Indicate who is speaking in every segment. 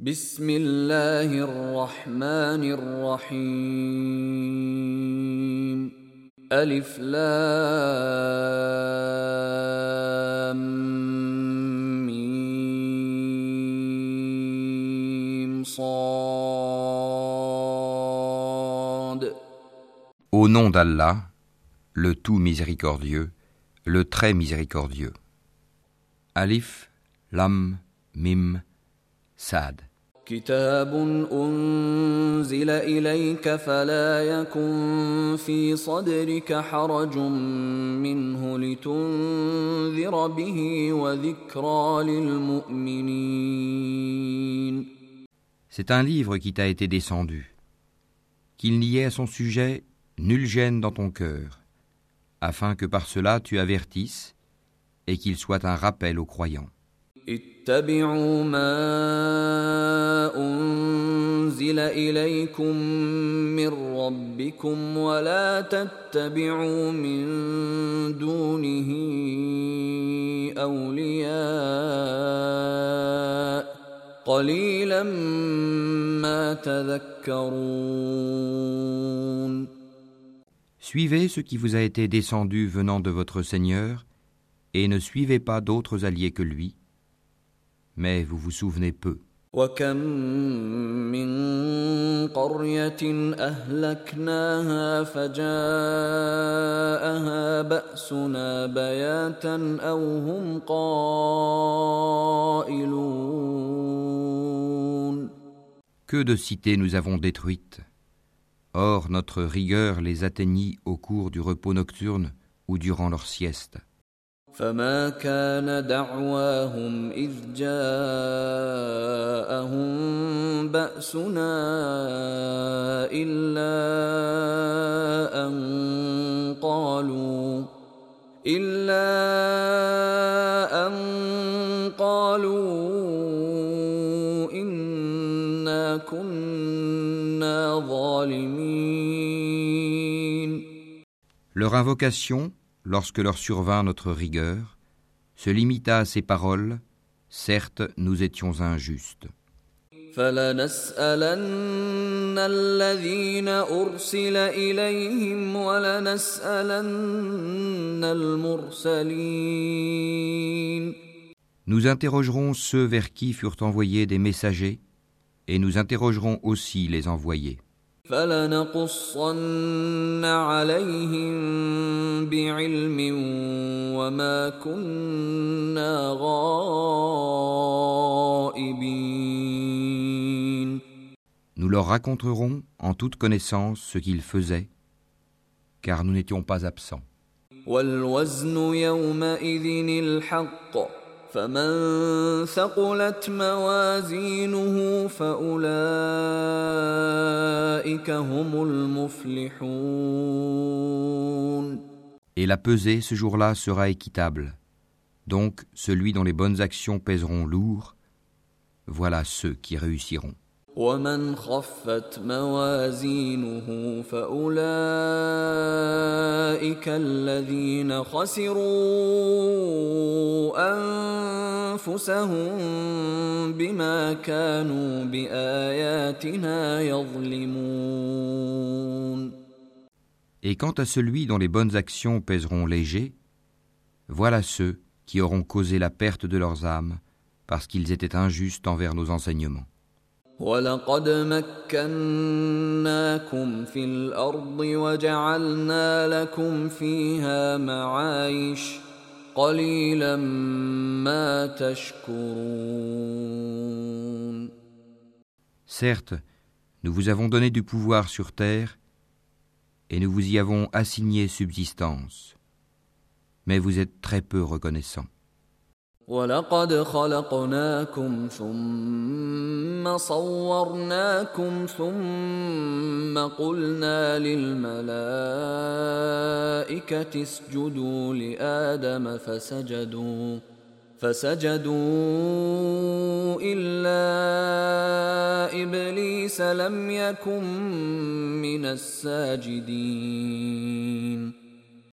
Speaker 1: بسم الله الرحمن الرحيم ألف لام ميم صاد
Speaker 2: Au nom d'Allah, le tout miséricordieux, le très miséricordieux. Alif, Lam, Mim, Sad.
Speaker 1: كتاب أنزل إليك فلا يكن في صدرك حرج منه لتنذر به وذكرى للمؤمنين
Speaker 2: C'est un livre qui t'a été descendu. Qu'il n'y ait à son sujet nulle gêne dans ton cœur, afin que par cela tu avertisses et qu'il soit un rappel aux croyants.
Speaker 1: اتبعوا ما أنزل إليكم من ربكم ولا تتبعوا من دونه أولياء قليلا ما تذكرون
Speaker 2: Suivez ce qui vous a été descendu venant de votre Seigneur, et ne suivez pas d'autres alliés que lui, mais vous vous souvenez peu.
Speaker 1: وكم من قرية أهلكناها فجاءها بأسنا بياتا أو هم قائلون
Speaker 2: Que de cités nous avons détruites. Or notre rigueur les atteignit au cours du repos nocturne ou durant leur sieste.
Speaker 1: فما كان دعواهم اذ جاءهم باسنا الا ان قالوا الا ان قالوا انا كنا ظالمين
Speaker 2: Leur invocation lorsque leur survint notre rigueur, se limita à ces paroles Certes, nous étions injustes. Nous interrogerons ceux vers qui furent envoyés des messagers, et nous interrogerons aussi les envoyés.
Speaker 1: فلنقصن عليهم بعلم وما كنا غائبين
Speaker 2: Nous leur raconterons en toute connaissance ce qu'ils faisaient, car nous n'étions pas absents.
Speaker 1: والوزن يومئذ الحق فمن ثقلت موازينه فأولئك هم المفلحون
Speaker 2: Et la pesée ce jour-là sera équitable. Donc celui dont les bonnes actions pèseront lourd, voilà ceux qui réussiront.
Speaker 1: ومن خفت موازينه فأولئك الذين خسروا أنفسهم بما كانوا بآياتنا يظلمون
Speaker 2: Et quant à celui dont les bonnes actions pèseront léger, voilà ceux qui auront causé la perte de leurs âmes parce qu'ils étaient injustes envers nos enseignements.
Speaker 1: ولقد مكناكم في الأرض وجعلنا لكم فيها معايش قليلا ما تشكرون
Speaker 2: Certes, nous vous avons donné du pouvoir sur terre et nous vous y avons assigné subsistance, mais vous êtes très peu reconnaissants.
Speaker 1: ولقد خلقناكم ثم صورناكم ثم قلنا للملائكة اسجدوا لآدم فسجدوا فسجدوا إلا إبليس لم يكن من الساجدين.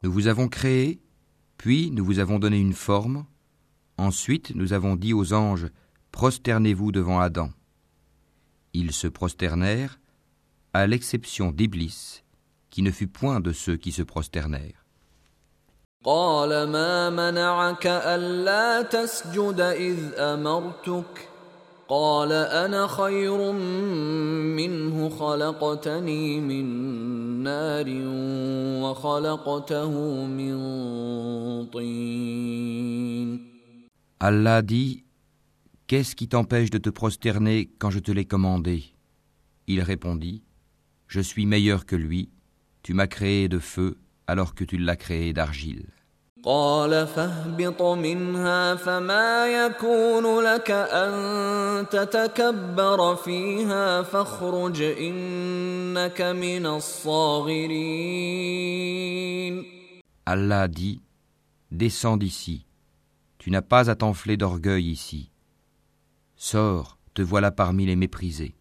Speaker 2: Nous vous avons créé, puis nous vous avons donné une forme, ensuite nous avons dit aux anges, prosternez-vous devant Adam. Ils se prosternèrent, à l'exception d'Iblis, qui ne fut point de ceux qui se prosternèrent.
Speaker 1: قال ما منعك ألا تسجد إذ أمرتك قال أنا خير منه خلقتني من نار وخلقته من طين
Speaker 2: Allah dit Qu'est-ce qui t'empêche de te prosterner quand je te l'ai commandé Il répondit Je suis meilleur que lui, tu m'as créé de feu alors que tu l'as créé d'argile.
Speaker 1: قال فاهبط منها فما يكون لك أن تتكبر فيها فاخرج إنك من الصاغرين
Speaker 2: Allah dit Descends d'ici, tu n'as pas à t'enfler d'orgueil ici. Sors, te voilà parmi les méprisés.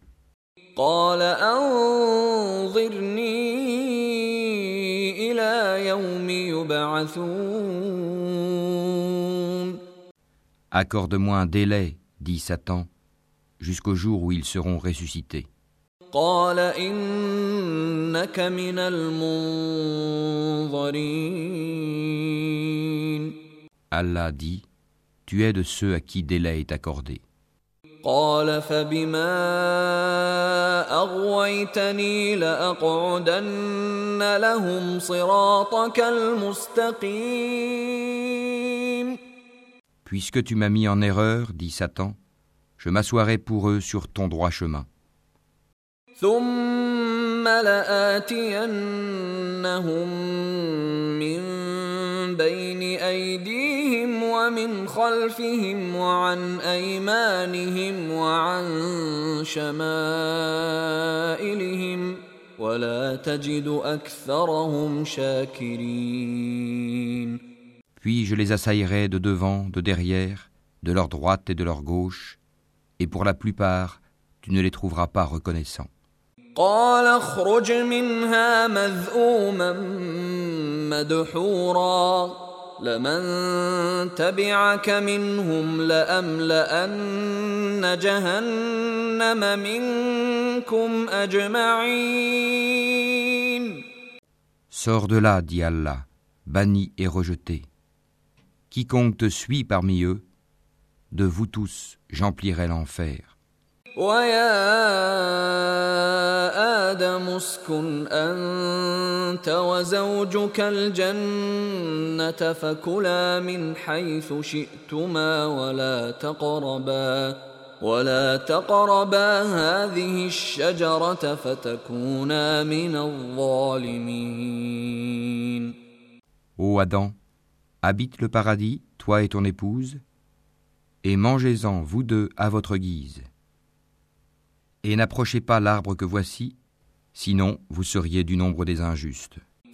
Speaker 2: Accorde-moi un délai, dit Satan, jusqu'au jour où ils seront ressuscités. Allah dit Tu es de ceux à qui délai est accordé.
Speaker 1: قال فبما أغويتني لأقعدن لهم صراطك المستقيم
Speaker 2: Puisque tu m'as mis en erreur, dit Satan, je m'assoirai pour eux sur ton droit chemin.
Speaker 1: ثم لآتينهم من بين أيديهم ومن خلفهم وعن أيمانهم وعن شمائلهم ولا تجد أكثرهم شاكرين
Speaker 2: Puis je les assaillerai de devant, de derrière, de leur droite et de leur gauche, et pour la plupart, tu ne les trouveras pas reconnaissants.
Speaker 1: قال اخرج منها مذءوما مدحورا لمن تبعك منهم لأملأن جهنم منكم أجمعين
Speaker 2: Sors de là, dit Allah, banni et rejeté. Quiconque te suit parmi eux, de vous tous, j'emplirai l'enfer.
Speaker 1: ويا آدم اسكن أنت وزوجك الجنة فكلا من حيث شئتما ولا تقربا ولا تقربا هذه الشجرة فتكونا من الظالمين
Speaker 2: Ô Adam, habite le paradis, toi et ton épouse, et mangez-en, vous deux, à votre guise. Et n'approchez pas l'arbre que voici, sinon vous seriez du nombre des injustes.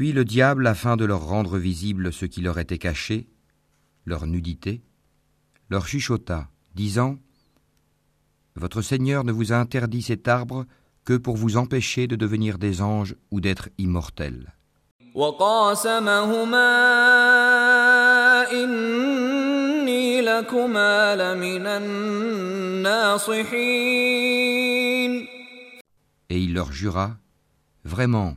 Speaker 2: Puis le diable, afin de leur rendre visible ce qui leur était caché, leur nudité, leur chuchota, disant Votre Seigneur ne vous a interdit cet arbre que pour vous empêcher de devenir des anges ou d'être immortels. Et il leur jura Vraiment,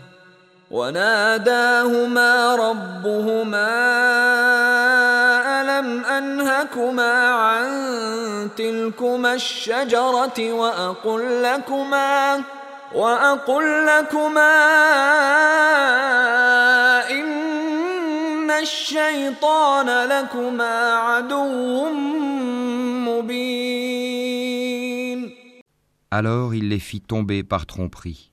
Speaker 1: وناداهما ربهما ألم أنهكما عن تلكما الشجرة وأقل لكما وأقل لكما إن الشيطان لكما عدو مبين
Speaker 2: Alors il les fit tomber par tromperie.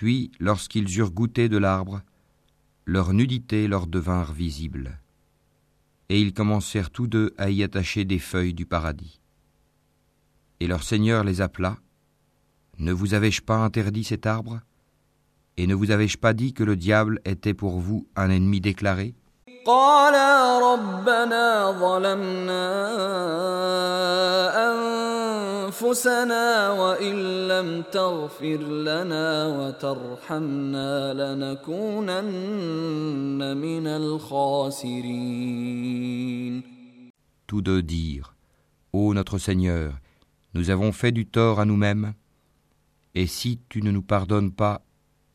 Speaker 2: Puis, lorsqu'ils eurent goûté de l'arbre, leur nudité leur devinrent visibles. Et ils commencèrent tous deux à y attacher des feuilles du paradis. Et leur Seigneur les appela. Ne vous avais-je pas interdit cet arbre? Et ne vous avais-je pas dit que le diable était pour vous un ennemi déclaré?
Speaker 1: قالا ربنا ظلمنا أنفسنا وإن لم تغفر لنا وترحمنا لنكونن من الخاسرين
Speaker 2: Tous deux dirent Ô notre Seigneur, nous avons fait du tort à nous-mêmes, et si tu ne nous pardonnes pas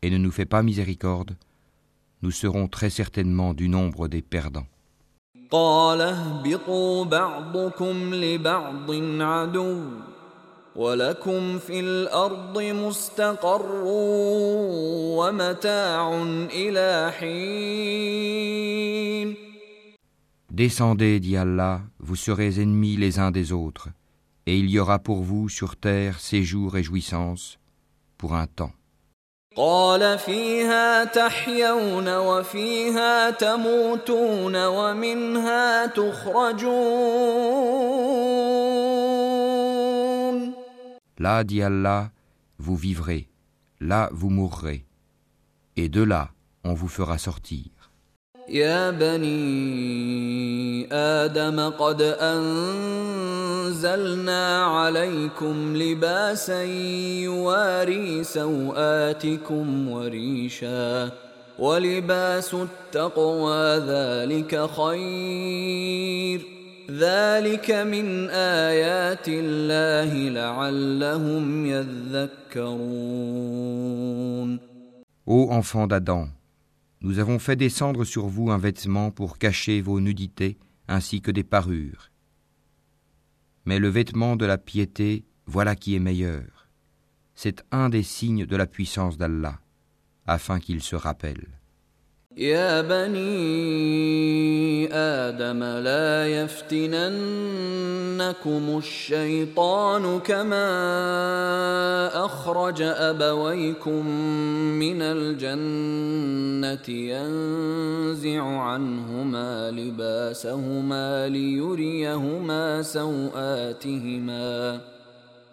Speaker 2: et ne nous fais pas miséricorde, nous serons très certainement du nombre des perdants.
Speaker 1: قال اهبطوا بعضكم لبعض عدو ولكم في الأرض مستقر ومتاع إلى حين
Speaker 2: Descendez, dit Allah, vous serez ennemis les uns des autres, et il y aura pour vous sur terre séjour et jouissance pour un temps.
Speaker 1: قال فيها تحيون وفيها تموتون ومنها تخرجون
Speaker 2: Là, dit Allah, vous vivrez, là vous mourrez, et de là on vous fera sortir.
Speaker 1: يا بني آدم قد أنزلنا عليكم لباسا يواري سوآتكم وريشا ولباس التقوى ذلك خير. ذلك من آيات الله لعلهم يذكرون.
Speaker 2: Ô enfants d'Adam, nous avons fait descendre sur vous un vêtement pour cacher vos nudités ainsi que des parures. Mais le vêtement de la piété, voilà qui est meilleur. C'est un des signes de la puissance d'Allah, afin qu'il se rappelle.
Speaker 1: يا بني آدم لا يفتننكم الشيطان كما أخرج أبويكم من الجنة ينزع عنهما لباسهما ليريهما سوآتهما.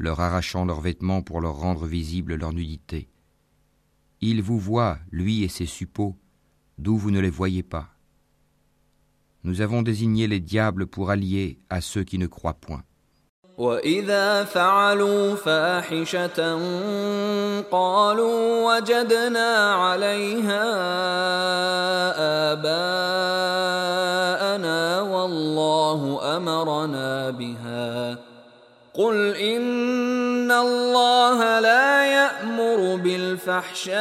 Speaker 2: leur arrachant leurs vêtements pour leur rendre visible leur nudité. Il vous voit, lui et ses suppôts, d'où vous ne les voyez pas. Nous avons désigné les diables pour alliés à ceux qui ne croient point.
Speaker 1: وإذا فعلوا فاحشة قالوا وجدنا عليها آباءنا والله أمرنا بها قل إن الله لا يأمر بالفحشاء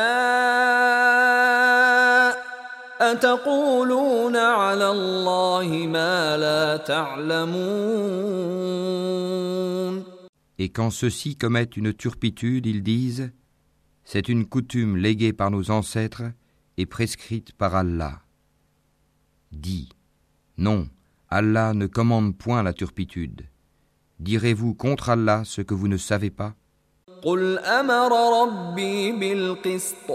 Speaker 1: أتقولون على الله ما لا تعلمون
Speaker 2: Et quand ceux-ci commettent une turpitude, ils disent C'est une coutume léguée par nos ancêtres et prescrite par Allah. Dis Non, Allah ne commande point la turpitude. Direz-vous contre Allah ce que vous ne savez pas
Speaker 1: قل أمر ربي بالقسط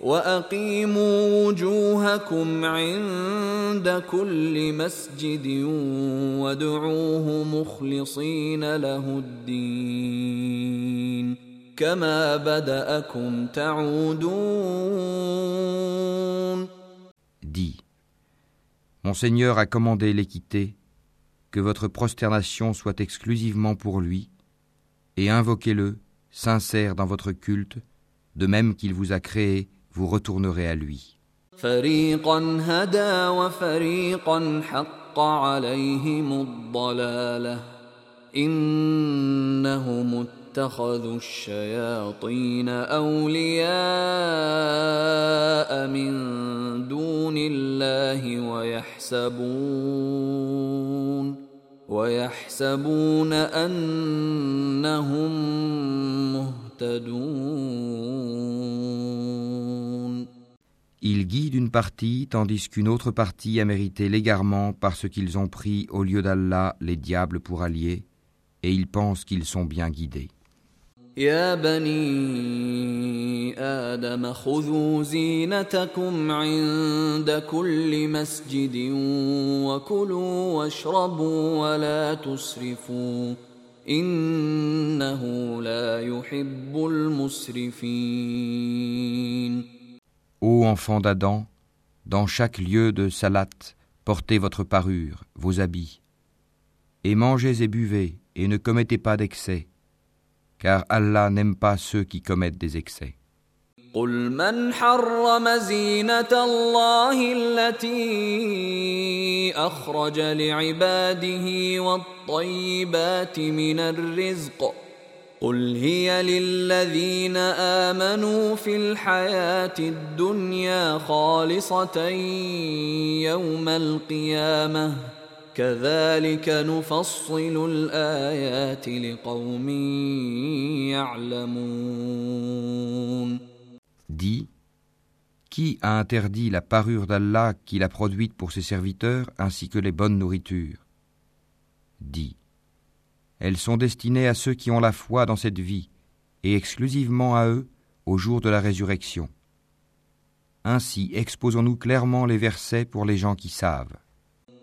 Speaker 1: وأقيموا وجوهكم عند كل مسجد وادعوه مخلصين له الدين كما بدأكم تعودون
Speaker 2: Dis Mon Seigneur a commandé l'équité, que votre prosternation soit exclusivement pour lui, et invoquez-le, sincère dans votre culte, de même qu'il vous a créé, vous retournerez à lui.
Speaker 1: فريقا هدى وفريقا حق حق عليهم الضلاله انهم اتخذوا الشياطين اولياء من دون الله ويحسبون ويحسبون انهم مهتدون
Speaker 2: Ils guident une partie tandis qu'une autre partie a mérité l'égarement parce qu'ils ont pris au lieu d'Allah les diables pour alliés et ils pensent qu'ils sont bien guidés.
Speaker 1: يا بني آدم خذوا زينتكم عند كل مسجد وكلوا واشربوا ولا تسرفوا إنه لا يحب المسرفين
Speaker 2: Ô enfants d'Adam, dans chaque lieu de salat, portez votre parure, vos habits, et mangez et buvez, et ne commettez pas d'excès, car Allah n'aime pas ceux qui commettent des excès.
Speaker 1: قل من حرم زينة الله التي أخرج لعباده والطيبات من الرزق قل هي للذين آمنوا في الحياة الدنيا خالصة يوم القيامة كذلك نفصل الآيات لقوم يعلمون
Speaker 2: Dis, qui a interdit la parure d'Allah qu'il a produite pour ses serviteurs ainsi que les bonnes nourritures Dis, elles sont destinées à ceux qui ont la foi dans cette vie et exclusivement à eux au jour de la résurrection. Ainsi exposons-nous clairement les versets pour les gens qui savent.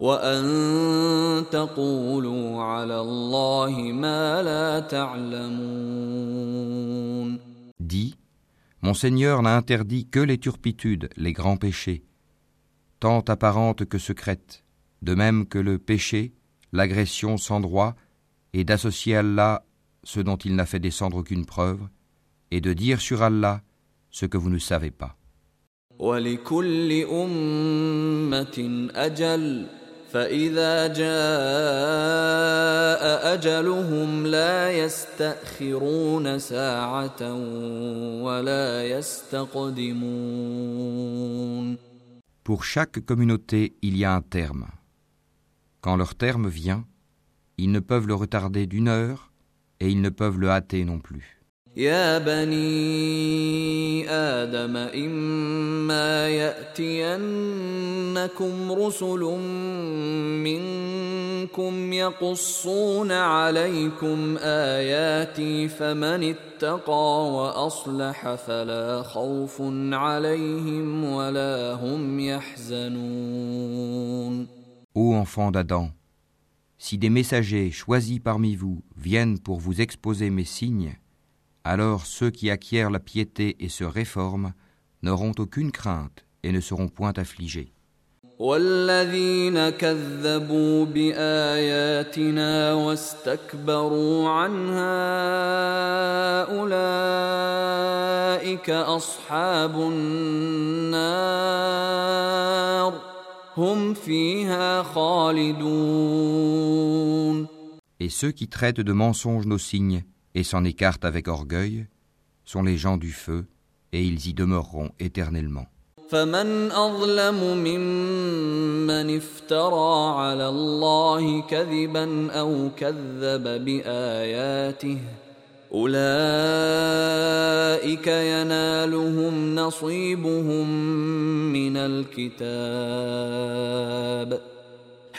Speaker 1: وان تقولوا على الله ما لا تعلمون
Speaker 2: Dis, Mon Seigneur n'a interdit que les turpitudes, les grands péchés, tant apparentes que secrètes, de même que le péché, l'agression sans droit, et d'associer Allah ce dont il n'a fait descendre aucune preuve, et de dire sur Allah ce que vous ne savez pas.
Speaker 1: ولكل أمة أجل فإذا جاء أجلهم لا يستأخرون ساعة ولا يستقدمون
Speaker 2: Pour chaque communauté, il y a un terme. Quand leur terme vient, ils ne peuvent le retarder d'une heure et ils ne peuvent le hâter non plus.
Speaker 1: يا بني آدم إما يأتينكم رسل منكم يقصون عليكم آياتي فمن اتقى وأصلح فلا خوف عليهم ولا هم يحزنون
Speaker 2: Ô enfants d'Adam, si des messagers choisis parmi vous viennent pour vous exposer mes signes, alors ceux qui acquièrent la piété et se réforment n'auront aucune crainte et ne seront point affligés.
Speaker 1: والذين كذبوا بآياتنا واستكبروا عنها أولئك أصحاب النار هم فيها خالدون
Speaker 2: Et ceux qui traitent de mensonges nos signes et s'en écartent avec orgueil sont les gens du feu, et ils y demeureront éternellement.
Speaker 1: فمن أظلم ممن افترى على الله كذبا أو كذب بآياته أولئك ينالهم نصيبهم من الكتاب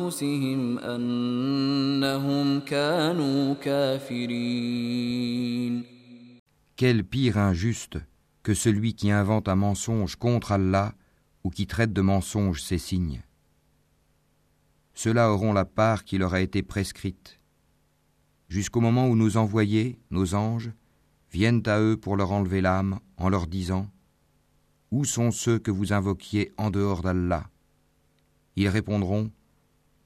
Speaker 1: انفسهم انهم كانوا كافرين
Speaker 2: Quel pire injuste que celui qui invente un mensonge contre Allah ou qui traite de mensonge ses signes. Ceux-là auront la part qui leur a été prescrite, jusqu'au moment où nos envoyés, nos anges, viennent à eux pour leur enlever l'âme en leur disant Où sont ceux que vous invoquiez en dehors d'Allah Ils répondront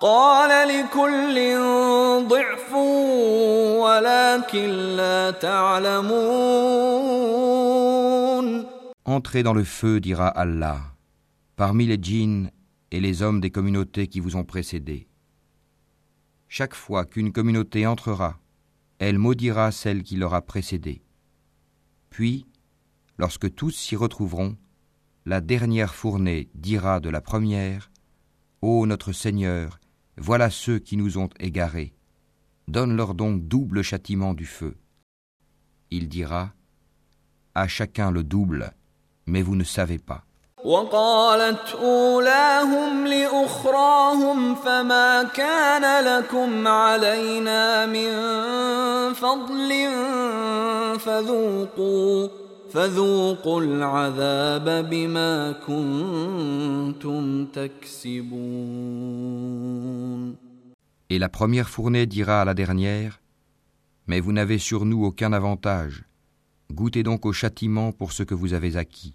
Speaker 1: قال لكل ضعف ولكن لا تعلمون
Speaker 2: Entrez dans le feu, dira Allah, parmi les djinns et les hommes des communautés qui vous ont précédés. Chaque fois qu'une communauté entrera, elle maudira celle qui l'aura précédée. Puis, lorsque tous s'y retrouveront, la dernière fournée dira de la première Ô notre Seigneur, voilà ceux qui nous ont égarés. Donne-leur donc double châtiment du feu. Il dira À chacun le double, mais vous ne savez pas.
Speaker 1: وقالت أولاهم لأخراهم فما كان لكم علينا من فضل فذوقوا فذوقوا العذاب بما كنتم تكسبون
Speaker 2: Et la première fournée dira à la dernière Mais vous n'avez sur nous aucun avantage. Goûtez donc au châtiment pour ce que vous avez acquis.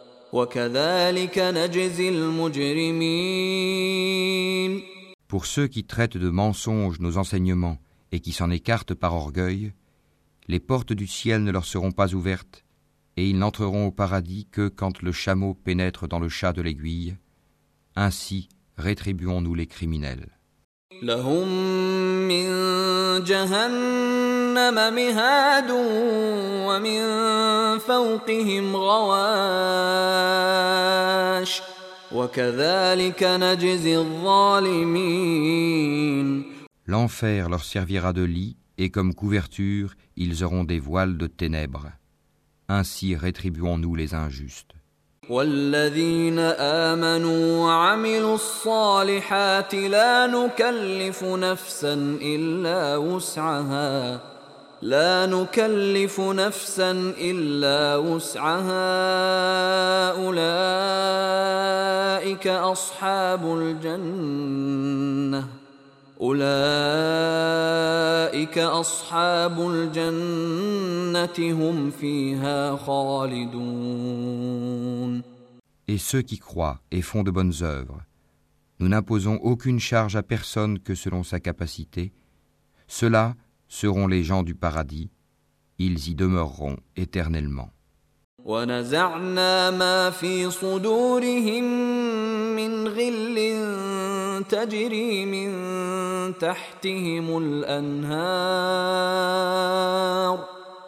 Speaker 2: Pour ceux qui traitent de mensonges nos enseignements et qui s'en écartent par orgueil, les portes du ciel ne leur seront pas ouvertes, et ils n'entreront au paradis que quand le chameau pénètre dans le chat de l'aiguille. Ainsi rétribuons-nous les criminels.
Speaker 1: لهم من جهنم مهاد ومن فوقهم غواش وكذلك نجزي الظالمين
Speaker 2: L'enfer leur servira de lit, et comme couverture, ils auront des voiles de ténèbres. Ainsi rétribuons-nous les injustes.
Speaker 1: والذين آمنوا وعملوا الصالحات لا نكلف نفسا إلا وسعها لا نكلف نفسا إلا وسعها أولئك أصحاب الجنة أولئك أصحاب الجنة هم فيها خالدون
Speaker 2: Et ceux qui croient et font de bonnes œuvres, nous n'imposons aucune charge à personne que selon sa capacité. Ceux-là seront les gens du paradis, ils y demeureront éternellement.
Speaker 1: ونزعنا ما في صدورهم من غل تجري من تحتهم الأنهار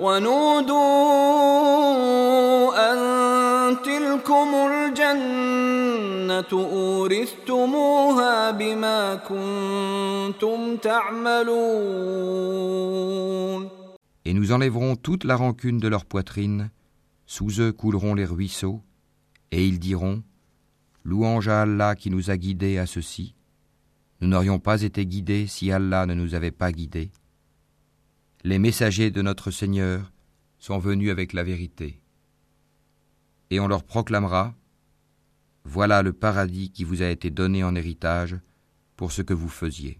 Speaker 1: ونودوا ان تلكم الجنه اورثتموها بما كنتم تعملون
Speaker 2: Et nous enlèverons toute la rancune de leur poitrine, sous eux couleront les ruisseaux, et ils diront Louange à Allah qui nous a guidés à ceci. Nous n'aurions pas été guidés si Allah ne nous avait pas guidés. Les messagers de notre Seigneur sont venus avec la vérité. Et on leur proclamera Voilà le paradis qui vous a été donné en héritage pour ce que vous faisiez.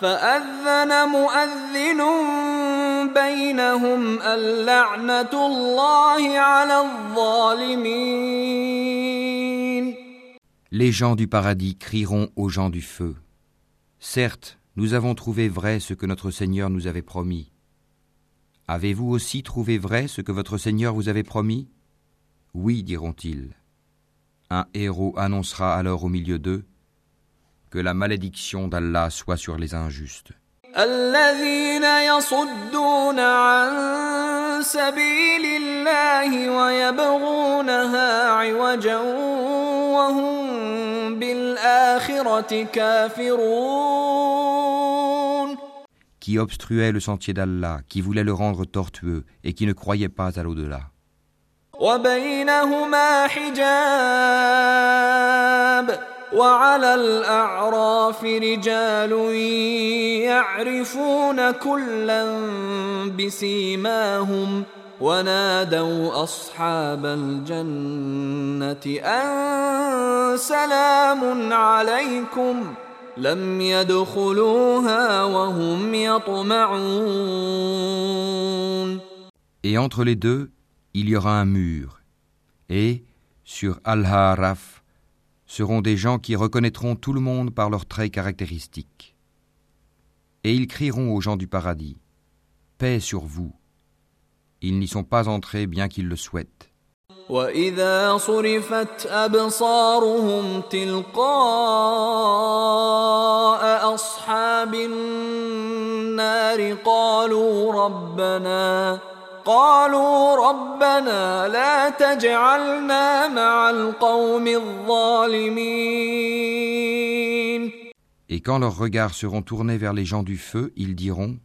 Speaker 1: فاذن مؤذن بينهم اللعنه الله على الظالمين
Speaker 2: Les gens du paradis crieront aux gens du feu. Certes, nous avons trouvé vrai ce que notre Seigneur nous avait promis. Avez-vous aussi trouvé vrai ce que votre Seigneur vous avait promis Oui, diront-ils. Un héros annoncera alors au milieu d'eux que la malédiction d'Allah soit sur les injustes.
Speaker 1: الذين يصدون عن سبيل الله ويبغونها عوجا وهم بالآخرة كافرون
Speaker 2: Qui obstruait le sentier d'Allah, qui voulait le rendre tortueux et qui ne croyait pas à l'au-delà.
Speaker 1: وبينهما حجاب وعلى الأعراف رجال يعرفون كلا بسيماهم ونادوا أصحاب الجنة أن سلام عليكم لم يدخلوها وهم يطمعون
Speaker 2: Et entre les deux, il y aura un mur. Et, sur Al-Haraf, seront des gens qui reconnaîtront tout le monde par leurs traits caractéristiques. Et ils crieront aux gens du paradis Paix sur vous. Ils n'y sont pas entrés bien qu'ils le souhaitent.
Speaker 1: وإذا صرفت أبصارهم تلقاء أصحاب النار قالوا ربنا قالوا ربنا لا تجعلنا مع القوم الظالمين
Speaker 2: Et quand leurs regards seront tournés vers les gens du feu, ils diront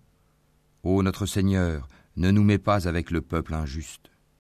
Speaker 2: Ô notre Seigneur, ne nous mets pas avec le peuple injuste.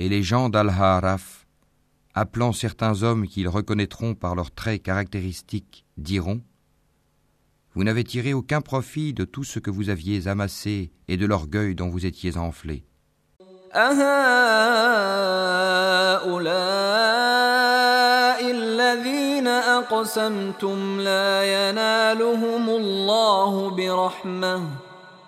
Speaker 2: Et les gens d'Al-Haraf, appelant certains hommes qu'ils reconnaîtront par leurs traits caractéristiques, diront Vous n'avez tiré aucun profit de tout ce que vous aviez amassé et de l'orgueil dont vous étiez enflés.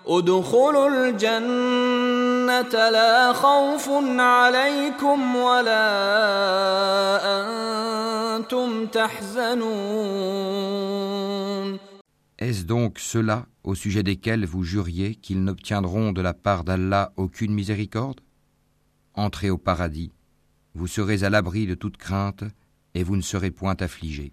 Speaker 1: أهؤلاء الذين أقسمتم لا ينالهم الله برحمة ادخلوا الجنة لا خوف عليكم ولا أنتم تحزنون
Speaker 2: Est-ce donc ceux-là au sujet desquels vous juriez qu'ils n'obtiendront de la part d'Allah aucune miséricorde Entrez au paradis, vous serez à l'abri de toute crainte et vous ne serez point affligés.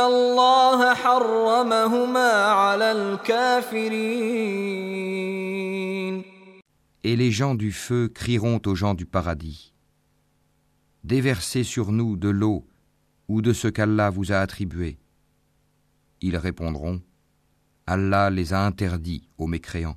Speaker 1: الله حرمهما على الكافرين
Speaker 2: Et les gens du feu crieront aux gens du paradis. Déversez sur nous de l'eau ou de ce qu'Allah vous a attribué. Ils répondront Allah les a interdits aux mécréants.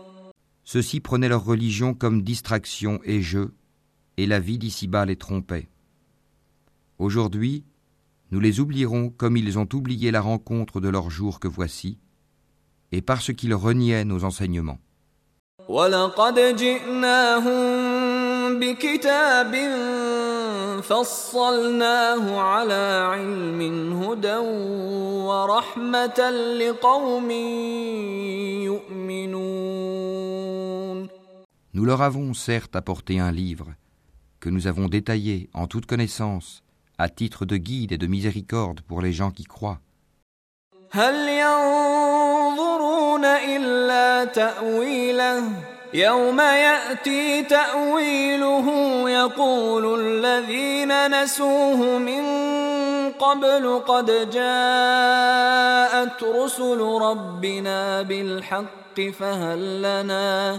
Speaker 2: Ceux-ci prenaient leur religion comme distraction et jeu, et la vie d'ici-bas les trompait. Aujourd'hui, nous les oublierons comme ils ont oublié la rencontre de leur jour que voici, et parce qu'ils reniaient nos enseignements.
Speaker 1: ولقد جئناهم بكتاب فصلناه على علم هدى ورحمة لقوم يؤمنون
Speaker 2: Nous leur avons certes apporté un livre, que nous avons détaillé en toute connaissance, à titre de guide et de miséricorde pour les gens qui croient.
Speaker 1: هل ينظرون إلا تأويله يوم يأتي تأويله يقول الذين نسوه من قبل قد جاءت رسل ربنا بالحق فهل لنا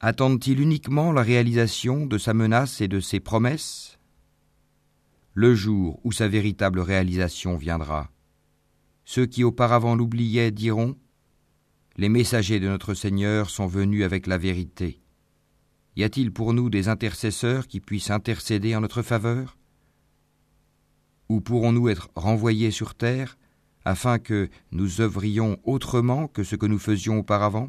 Speaker 2: Attendent-ils uniquement la réalisation de sa menace et de ses promesses? Le jour où sa véritable réalisation viendra, ceux qui auparavant l'oubliaient diront Les messagers de notre Seigneur sont venus avec la vérité. Y a-t-il pour nous des intercesseurs qui puissent intercéder en notre faveur? Ou pourrons-nous être renvoyés sur terre afin que nous œuvrions autrement que ce que nous faisions auparavant?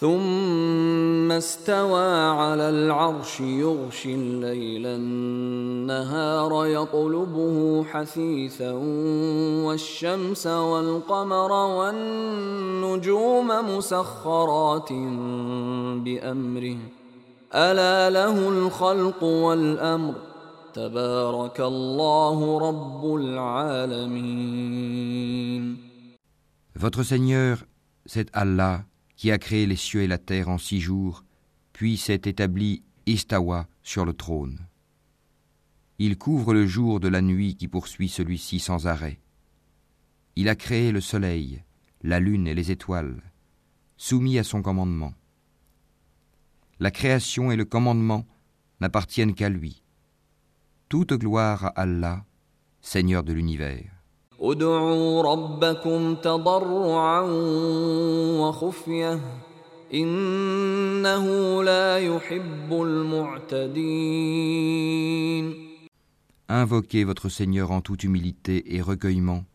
Speaker 1: ثم استوى على العرش يغشي الليل النهار يطلبه حثيثا والشمس والقمر والنجوم مسخرات بأمره. ألا له الخلق والأمر. تبارك الله رب العالمين.
Speaker 2: Votre Seigneur, c'est Allah qui a créé les cieux et la terre en six jours, puis s'est établi Istawa sur le trône. Il couvre le jour de la nuit qui poursuit celui-ci sans arrêt. Il a créé le soleil, la lune et les étoiles, soumis à son commandement. La création et le commandement n'appartiennent qu'à lui. Toute gloire à Allah, Seigneur de l'univers.
Speaker 1: ادعوا ربكم تضرعا وخفيه انه لا يحب المعتدين
Speaker 2: Invoquez votre Seigneur en toute humilité et recueillement,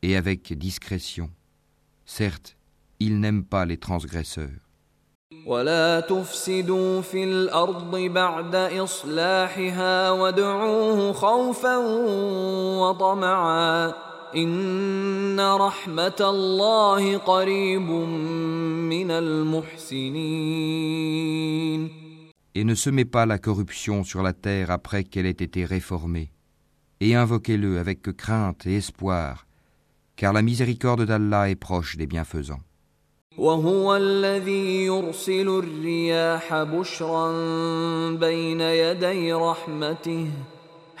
Speaker 2: et avec discrétion. Certes, il n'aime pas les transgresseurs.
Speaker 1: ولا تفسدوا في الأرض بعد إصلاحها وادعوه خوفا وطمعا إن رحمة الله قريب من المحسنين
Speaker 2: Et ne semez pas la corruption sur la terre après qu'elle ait été réformée, et invoquez-le avec crainte et espoir, car la miséricorde d'Allah est proche des bienfaisants.
Speaker 1: وهو الذي يرسل الرياح بشرا بين يدي رحمته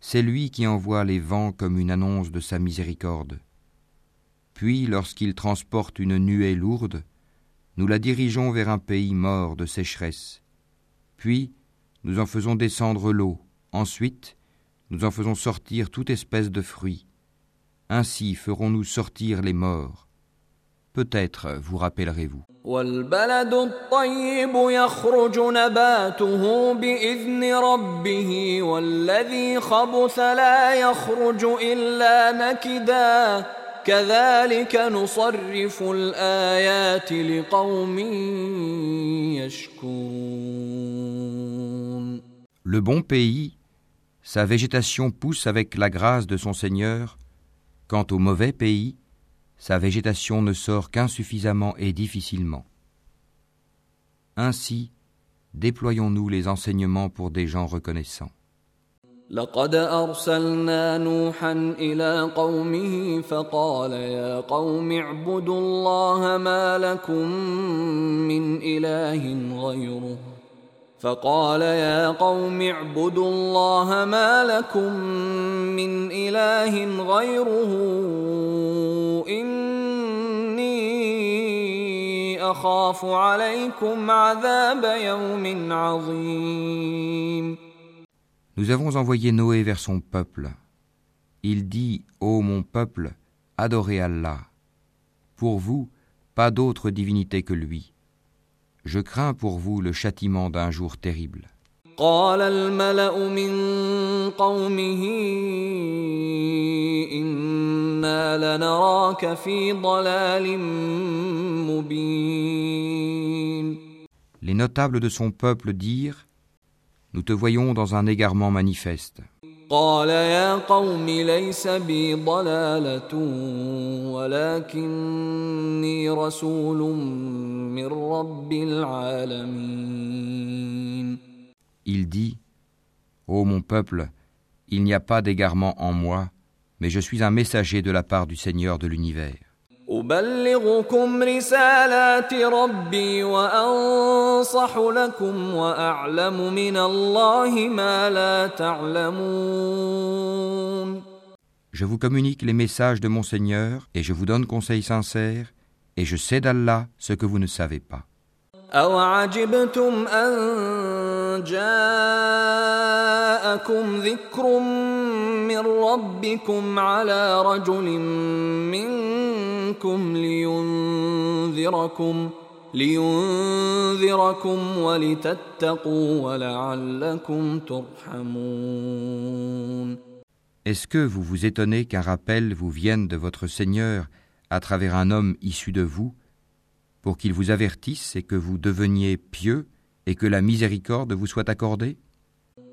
Speaker 2: C'est lui qui envoie les vents comme une annonce de sa miséricorde. Puis, lorsqu'il transporte une nuée lourde, nous la dirigeons vers un pays mort de sécheresse. Puis, nous en faisons descendre l'eau. Ensuite, nous en faisons sortir toute espèce de fruits. Ainsi ferons-nous sortir les morts. Peut-être vous rappellerez-vous.
Speaker 1: والبلد الطيب يخرج نباته بإذن ربه والذي خبث لا يخرج إلا نكدا كذلك نصرف الآيات لقوم يشكرون
Speaker 2: Le bon pays, sa végétation pousse avec la grâce de son Seigneur. Quant au mauvais pays, sa végétation ne sort qu'insuffisamment et difficilement. Ainsi, déployons-nous les enseignements pour des gens reconnaissants.
Speaker 1: لقد أرسلنا نوحا إلى قومه فقال يا قوم اعبدوا الله ما لكم من إله غيره فقال يا قوم اعبدوا الله ما لكم من إله غيره إني أخاف عليكم عذاب يوم عظيم
Speaker 2: Nous avons envoyé Noé vers son peuple. Il dit, Ô mon peuple, adorez Allah. Pour vous, pas d'autre divinité que lui. Je crains pour vous le châtiment d'un jour terrible.
Speaker 1: قال الملأ من قومه إنا لنراك في ضلال مبين
Speaker 2: Les notables de son peuple dirent, Nous te voyons dans un égarement manifeste.
Speaker 1: قال يا قوم ليس بي ضلالة ولكني رسول من رب العالمين
Speaker 2: Il dit, Ô mon peuple, il n'y a pas d'égarement en moi, mais je suis un messager de la part du Seigneur de l'univers.
Speaker 1: أبلغكم رسالات ربي وأنصح لكم وأعلم من الله ما لا تعلمون
Speaker 2: Je vous communique les messages de mon Seigneur, et je vous donne conseil sincère, et je sais d'Allah ce que vous ne savez pas.
Speaker 1: أوعجبتم أن جاءكم ذكر من ربكم على رجل منكم لينذركم لينذركم ولتتقوا ولعلكم ترحمون
Speaker 2: Est-ce que vous vous étonnez qu'un rappel vous vienne de votre Seigneur à travers un homme issu de vous, pour qu'il vous avertisse et que vous deveniez pieux et que la miséricorde vous soit accordée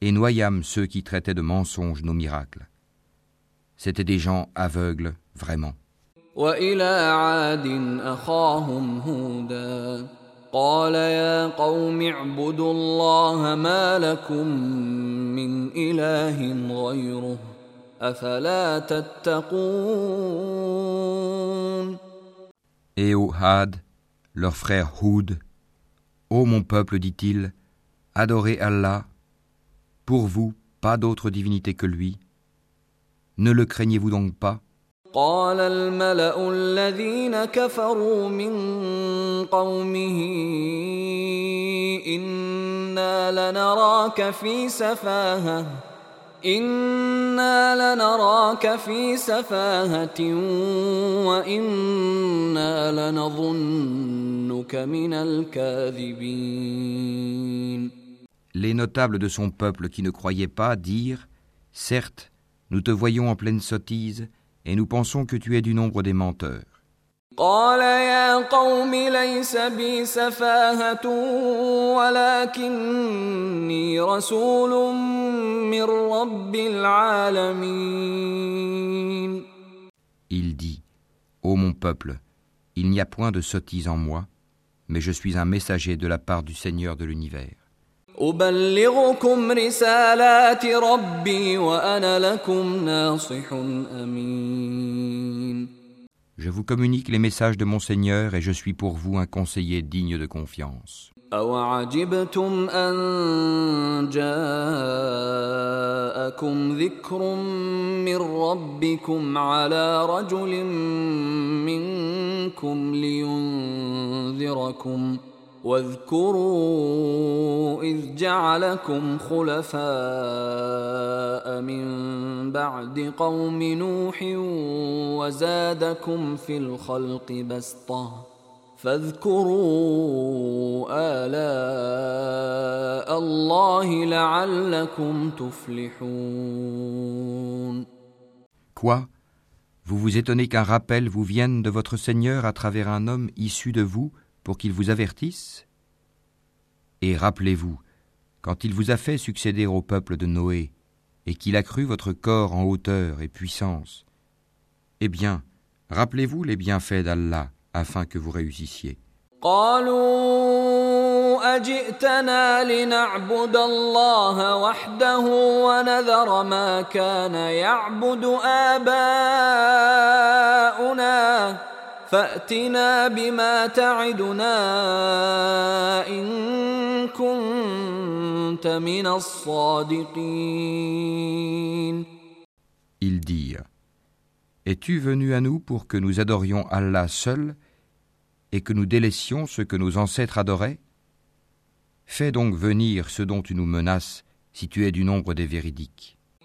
Speaker 2: et noyâmes ceux qui traitaient de mensonges nos miracles. C'étaient des gens aveugles, vraiment.
Speaker 1: وإلى عاد أخاهم هودا قال يا قوم اعبدوا الله ما لكم من إله غيره أفلا تتقون
Speaker 2: Et au Had, leur frère Houd, Ô mon peuple, dit-il, adorez Allah, pour vous pas d'autre divinité que lui, ne le craignez-vous donc pas
Speaker 1: قال الملأ الذين كفروا من قومه إنا لنراك في سفاهة إنا لنراك في سفاهة وإنا لنظنك من الكاذبين
Speaker 2: Les notables de son peuple qui ne croyaient pas dirent Certes, nous te voyons en pleine sottise, et nous pensons que tu es du nombre des menteurs.
Speaker 1: قال يا قوم ليس بي سفاهة ولكني رسول من رب العالمين
Speaker 2: Il dit Ô mon peuple, il n'y a point de sottise en moi, mais je suis un messager de la part du Seigneur de l'univers.
Speaker 1: أبلغكم رسالات ربي وأنا لكم ناصح أمين
Speaker 2: Je vous communique les messages de mon Seigneur et je suis pour vous un conseiller digne de confiance.
Speaker 1: أوعجبتم أن جاءكم ذكر من ربكم على رجل منكم لينذركم ۖ واذكروا إذ جعلكم خلفاء من بعد قوم نوح وزادكم في الخلق بسطة فاذكروا آلاء الله لعلكم تفلحون
Speaker 2: Quoi Vous vous étonnez qu'un rappel vous vienne de votre Seigneur à travers un homme issu de vous pour qu'il vous avertisse Et rappelez-vous, quand il vous a fait succéder au peuple de Noé, et qu'il a cru votre corps en hauteur et puissance, eh bien, rappelez-vous les bienfaits d'Allah afin que vous réussissiez.
Speaker 1: فأتنا بما تعدنا إن كنت من الصادقين
Speaker 2: Ils dirent Es-tu venu à nous pour que nous adorions Allah seul et que nous délaissions ce que nos ancêtres adoraient Fais donc venir ce dont tu nous menaces si tu es du nombre des véridiques.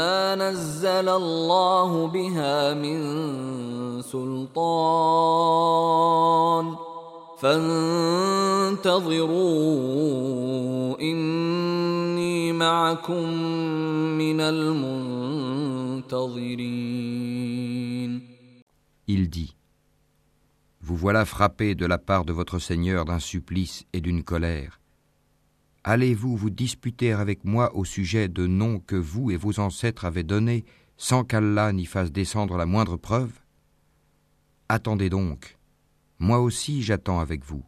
Speaker 1: ما نزل الله بها من سلطان فانتظروا إني معكم من المنتظرين
Speaker 2: Il dit Vous voilà frappé de la part de votre Seigneur d'un supplice et d'une colère. Allez-vous vous disputer avec moi au sujet de noms que vous et vos ancêtres avez donnés sans qu'Allah n'y fasse descendre la moindre preuve? Attendez donc, moi aussi j'attends avec vous.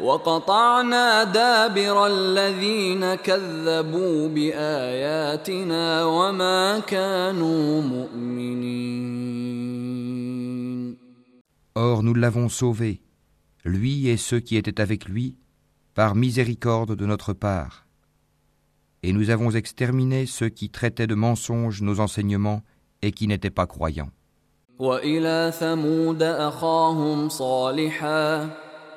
Speaker 1: وقطعنا دابر الذين كذبوا بآياتنا وما كانوا مؤمنين
Speaker 2: Or nous l'avons sauvé, lui et ceux qui étaient avec lui, par miséricorde de notre part. Et nous avons exterminé ceux qui traitaient de mensonges nos enseignements et qui n'étaient pas croyants.
Speaker 1: وإلى ثمود أخاهم صالحا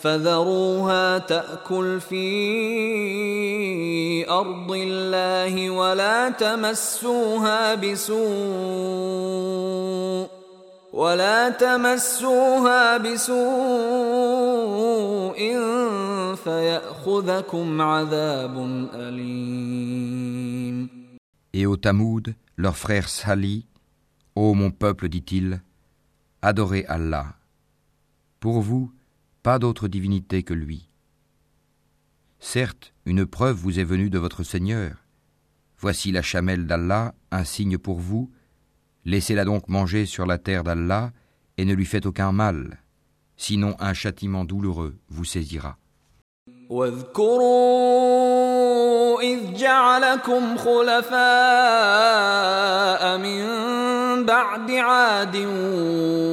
Speaker 1: فذروها تأكل في أرض الله ولا تمسوها بسوء ولا تمسوها بسوء فيأخذكم عذاب أليم
Speaker 2: Et au Tamoud, leur frère Sali, Ô mon peuple, dit-il, adorez Allah. Pour vous, pas d'autre divinité que lui. Certes, une preuve vous est venue de votre Seigneur. Voici la chamelle d'Allah, un signe pour vous. Laissez-la donc manger sur la terre d'Allah et ne lui faites aucun mal. Sinon un châtiment douloureux vous saisira.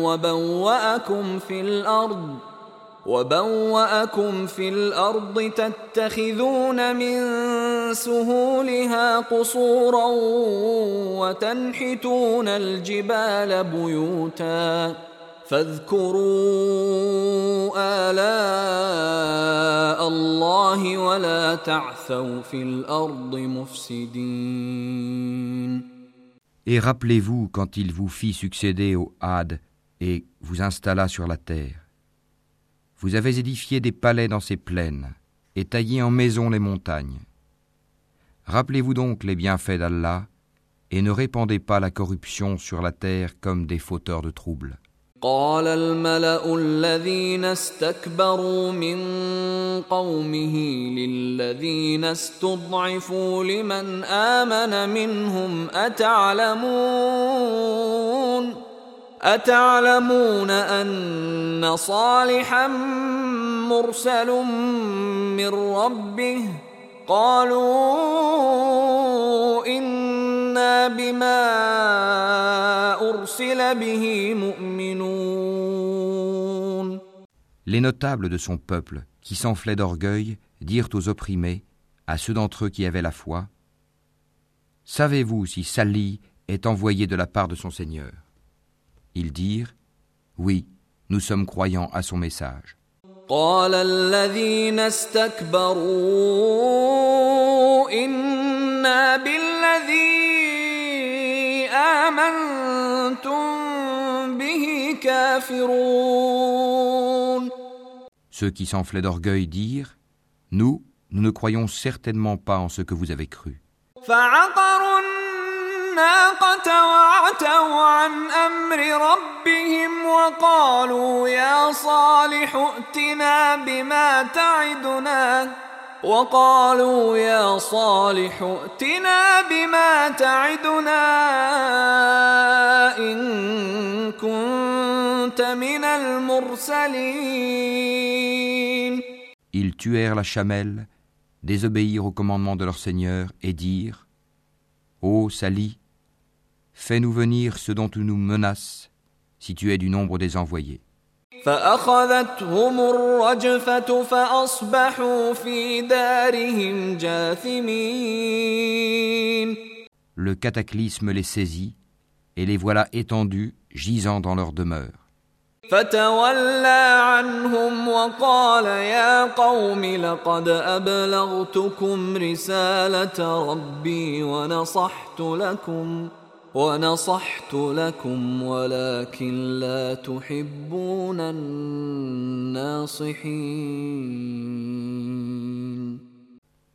Speaker 1: وبوأكم في الأرض تتخذون من سهولها قصورا وتنحتون الجبال بيوتا فاذكروا آلاء الله ولا تعثوا في الأرض مفسدين
Speaker 2: Et rappelez-vous quand il vous fit succéder au Had et vous installa sur la terre. Vous avez édifié des palais dans ces plaines et taillé en maisons les montagnes. Rappelez-vous donc les bienfaits d'Allah et ne répandez pas la corruption sur la terre comme des fauteurs de troubles.
Speaker 1: أتعلمون أن صالحا مرسل من ربه قالوا إنا بما أرسل به مؤمنون
Speaker 2: Les notables de son peuple, qui s'enflaient d'orgueil, dirent aux opprimés, à ceux d'entre eux qui avaient la foi, Savez-vous si Sali est envoyé de la part de son Seigneur Ils dirent Oui, nous sommes croyants à son message. Ceux qui s'enflaient d'orgueil dirent Nous, nous ne croyons certainement pas en ce que vous avez cru.
Speaker 1: الناقة وعتوا عن أمر ربهم وقالوا يا صالح ائتنا بما تعدنا وقالوا يا صالح ائتنا بما تعدنا إن كنت من المرسلين.
Speaker 2: Ils tuèrent la chamelle, désobéirent au commandement de leur Seigneur et dirent Ô Sali, Fais-nous venir ce dont tu nous menaces, si tu es du nombre des envoyés. Le cataclysme les saisit, et les voilà étendus, gisant dans leur demeure.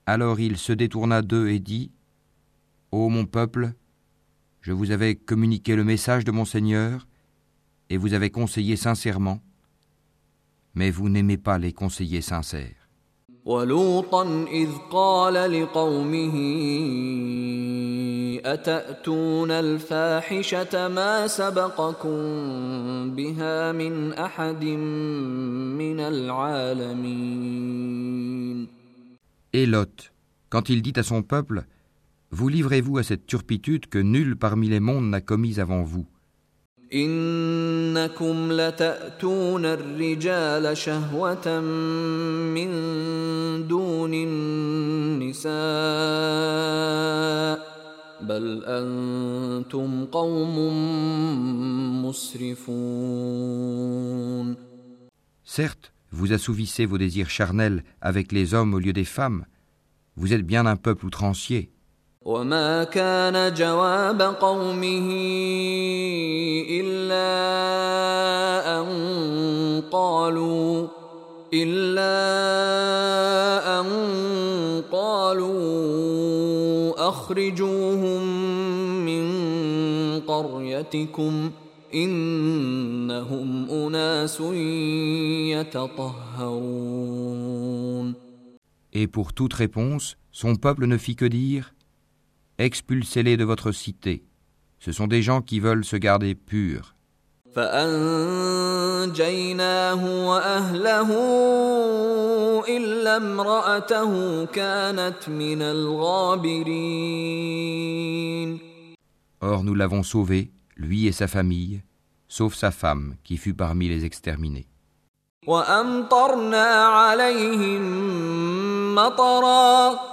Speaker 2: Alors il se détourna d'eux et dit Ô mon peuple, je vous avais communiqué le message de mon Seigneur et vous avez conseillé sincèrement, mais vous n'aimez pas les conseillers sincères. Et Lot, quand il dit à son peuple, Vous livrez-vous à cette turpitude que nul parmi les mondes n'a commise avant vous.
Speaker 1: إنكم لتأتون الرجال شهوة من دون النساء بل أنتم قوم مسرفون
Speaker 2: Certes, vous assouvissez vos désirs charnels avec les hommes au lieu des femmes. Vous êtes bien un peuple outrancier.
Speaker 1: وما كان جواب قومه إلا أن قالوا إلا أن قالوا أخرجوهم من قريتكم إنهم أناس يتطهرون
Speaker 2: Et pour toute réponse, son peuple ne fit que dire Expulsez-les de votre cité. Ce sont des gens qui veulent se garder purs.
Speaker 1: فأنجيناه وأهله إلا امرأته كانت من الغابرين
Speaker 2: Or nous l'avons sauvé, lui et sa famille, sauf sa femme qui fut parmi les exterminés.
Speaker 1: وأمطرنا عليهم مطرا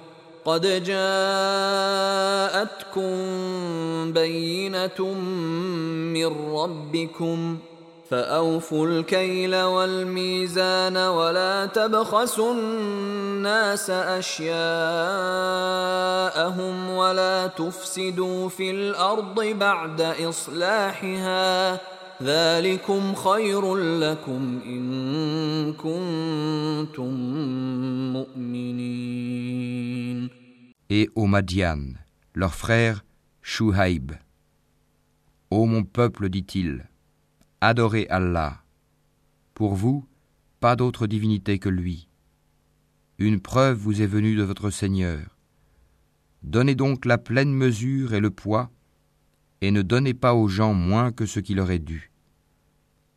Speaker 1: قد جاءتكم بينة من ربكم فأوفوا الكيل والميزان ولا تبخسوا الناس أشياءهم ولا تفسدوا في الأرض بعد إصلاحها ذلكم خير لكم إن كنتم مؤمنين
Speaker 2: Et au Madian, leur frère Shuhaib. Ô mon peuple, dit-il, adorez Allah. Pour vous, pas d'autre divinité que lui. Une preuve vous est venue de votre Seigneur. Donnez donc la pleine mesure et le poids, et ne donnez pas aux gens moins que ce qui leur est dû.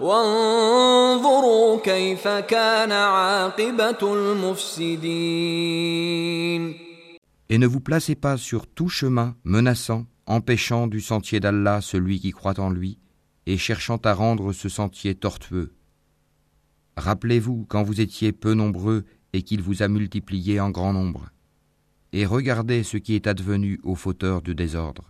Speaker 1: وانظروا كيف كان عاقبة المفسدين
Speaker 2: Et ne vous placez pas sur tout chemin menaçant, empêchant du sentier d'Allah celui qui croit en lui, et cherchant à rendre ce sentier tortueux. Rappelez-vous quand vous étiez peu nombreux et qu'il vous a multiplié en grand nombre. Et regardez ce qui est advenu aux fauteurs du désordre.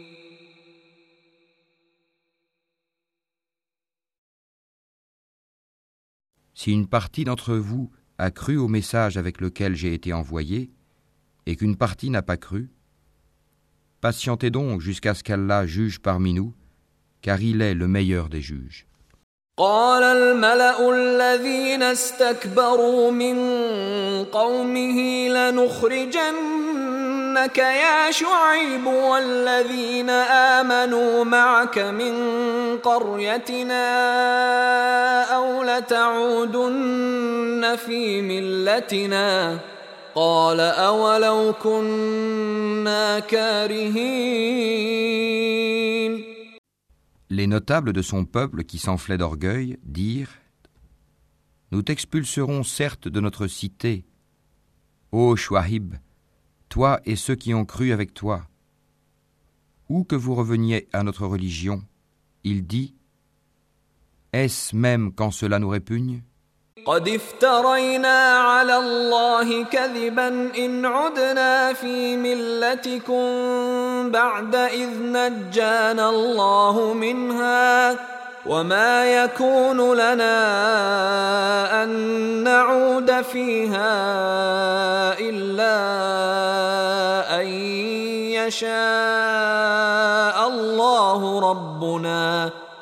Speaker 2: Si une partie d'entre vous a cru au message avec lequel j'ai été envoyé, et qu'une partie n'a pas cru, patientez donc jusqu'à ce qu'Allah juge parmi nous, car il est le meilleur des juges.
Speaker 1: قال الملأ الذين استكبروا من قومه لنخرجنك يا شعيب والذين آمنوا معك من قريتنا أو لتعودن في ملتنا قال أولو كنا كارهين
Speaker 2: Les notables de son peuple qui s'enflaient d'orgueil dirent Nous t'expulserons certes de notre cité, ô Chouahib, toi et ceux qui ont cru avec toi, ou que vous reveniez à notre religion, il dit Est-ce même quand cela nous répugne
Speaker 1: قد افترينا على الله كذبا إن عدنا في ملتكم بعد إذ نجانا الله منها وما يكون لنا أن نعود فيها إلا أن يشاء الله ربنا ۖ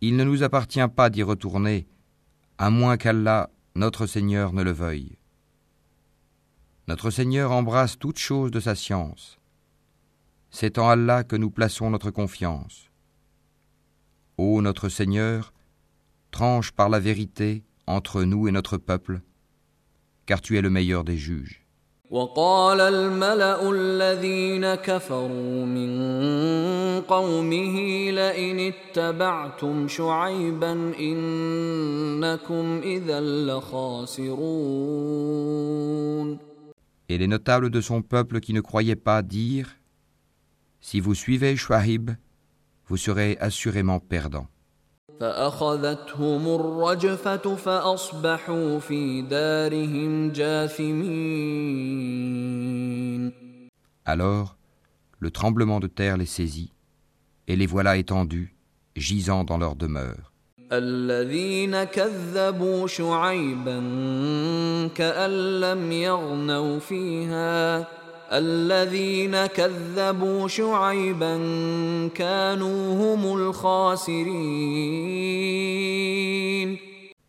Speaker 2: Il ne nous appartient pas d'y retourner, à moins qu'Allah, notre Seigneur, ne le veuille. Notre Seigneur embrasse toutes choses de sa science. C'est en Allah que nous plaçons notre confiance. Ô notre Seigneur, tranche par la vérité entre nous et notre peuple, car tu es le meilleur des juges.
Speaker 1: وقال الملا الذين كفروا من قومه لئن اتبعتم شعيبا انكم اذا لخاسرون
Speaker 2: Et les notables de son peuple qui ne croyaient pas dirent Si vous suivez Shuaib, vous serez assurément perdants.
Speaker 1: فأخذتهم الرجفة فأصبحوا في دارهم جاثمين
Speaker 2: Alors, le tremblement de terre les saisit, et les voilà étendus, gisant dans leur demeure.
Speaker 1: الذين كذبوا شعيبا كأن لم يغنوا فيها الذين كذبوا شعيبا كانوا هم الخاسرين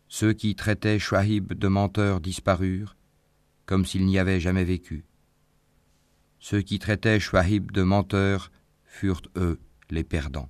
Speaker 2: Ceux qui traitaient Shuaib de menteur disparurent, comme s'il n'y avait jamais vécu. Ceux qui traitaient Shuaib de menteur furent eux les perdants.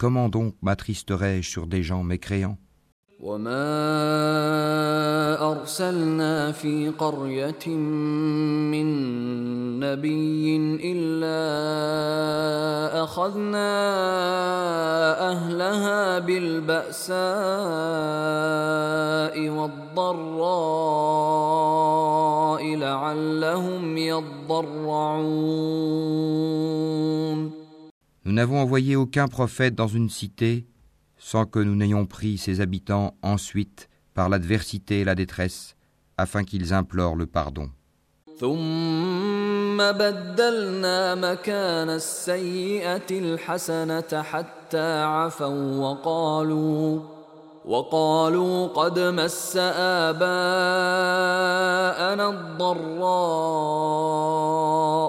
Speaker 2: Comment donc m'attristerais-je sur des gens mécréants
Speaker 1: وما أرسلنا في قرية من نبي إلا أخذنا أهلها بالبأساء والضراء لعلهم يضرعون
Speaker 2: Nous n'avons envoyé aucun prophète dans une cité sans que nous n'ayons pris ses habitants ensuite par l'adversité et la détresse, afin qu'ils implorent le pardon.
Speaker 1: ثم بدلنا مكان السيئة الحسنة حتى عفوا وقالوا وقالوا قد مس آباءنا الضراء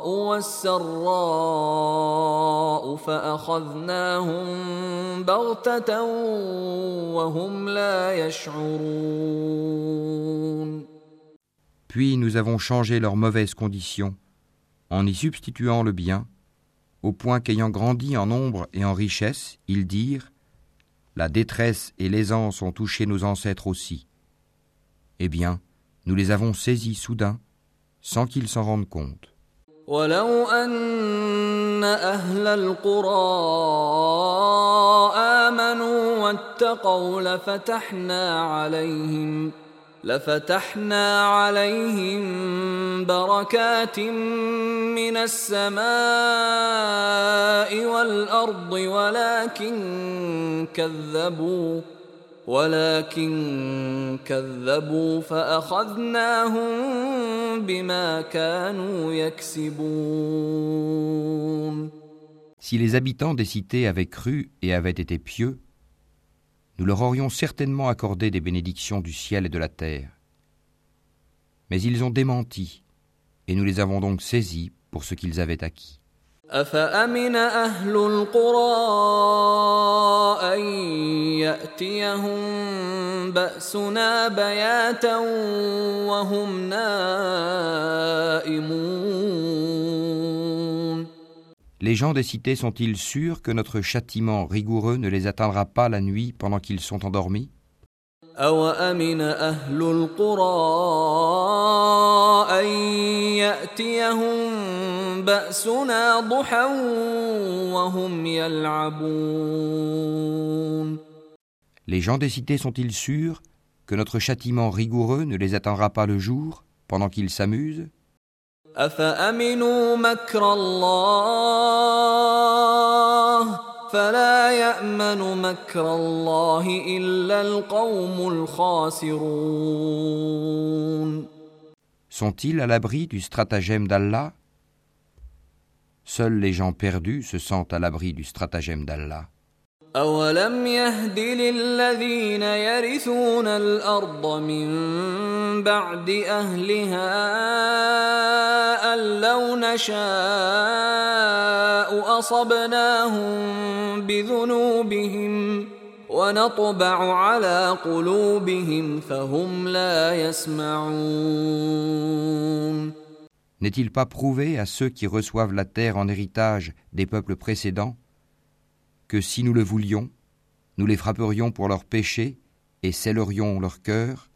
Speaker 1: والسراء فأخذناهم بغتة وهم لا يشعرون
Speaker 2: Puis nous avons changé leurs mauvaises conditions en y substituant le bien, au point qu'ayant grandi en nombre et en richesse, ils dirent La détresse et l'aisance ont touché nos ancêtres aussi. Eh bien, nous les avons saisis soudain, sans qu'ils s'en rendent compte.
Speaker 1: ولو أن أهل القرى آمنوا واتقوا لفتحنا عليهم لفتحنا عليهم بركات من السماء والأرض ولكن كذبوا ولكن كذبوا فأخذناهم بما كانوا يكسبون.
Speaker 2: Si les habitants des cités avaient cru et avaient été pieux, nous leur aurions certainement accordé des bénédictions du ciel et de la terre. Mais ils ont démenti, et nous les avons donc saisis pour ce qu'ils avaient acquis.
Speaker 1: أفأمن أهل القرى أن يأتيهم بأسنا بياتا وهم نائمون
Speaker 2: Les gens des cités sont-ils sûrs que notre châtiment rigoureux ne les atteindra pas la nuit pendant qu'ils sont endormis
Speaker 1: أوأمن أهل القرى أن يأتيهم بأسنا ضحى وهم يلعبون
Speaker 2: Les gens des cités sont-ils sûrs que notre châtiment rigoureux ne les atteindra pas le jour pendant qu'ils s'amusent
Speaker 1: أفأمنوا مكر الله فلا يأمن مكر الله إلا القوم الخاسرون
Speaker 2: Sont-ils à l'abri du stratagème d'Allah Seuls les gens perdus se sentent à l'abri du stratagème d'Allah.
Speaker 1: أولم يهد للذين يرثون الأرض من بعد أهلها أن لو نشاء أصبناهم بذنوبهم ونطبع على قلوبهم فهم لا يسمعون
Speaker 2: N'est-il pas prouvé à ceux qui reçoivent la terre en héritage des peuples précédents que si nous le voulions, nous les frapperions pour leurs péchés et scellerions leur cœur,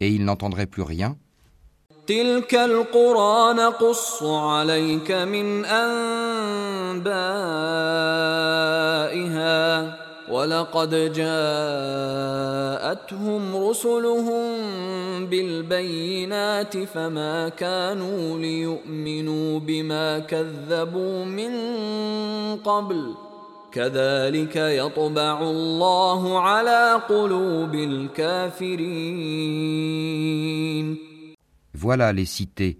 Speaker 2: et ils n'entendraient plus rien
Speaker 1: تلك القرى نقص عليك من أنبائها ولقد جاءتهم رسلهم بالبينات فما كانوا ليؤمنوا بما كذبوا من قبل كذلك يطبع الله على قلوب الكافرين
Speaker 2: Voilà les cités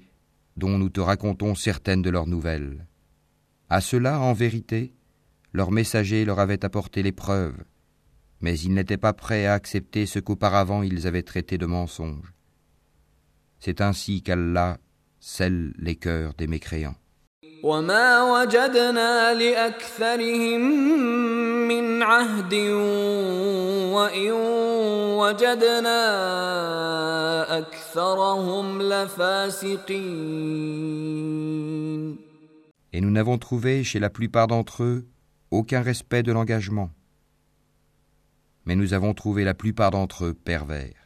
Speaker 2: dont nous te racontons certaines de leurs nouvelles. À cela, en vérité, leurs messagers leur avaient apporté les preuves, mais ils n'étaient pas prêts à accepter ce qu'auparavant ils avaient traité de mensonge. C'est ainsi qu'Allah scelle les cœurs des mécréants.
Speaker 1: وما وجدنا لأكثرهم من عهد وإن وجدنا أكثرهم لفاسقين
Speaker 2: Et nous n'avons trouvé chez la plupart d'entre eux aucun respect de l'engagement. Mais nous avons trouvé la plupart d'entre eux pervers.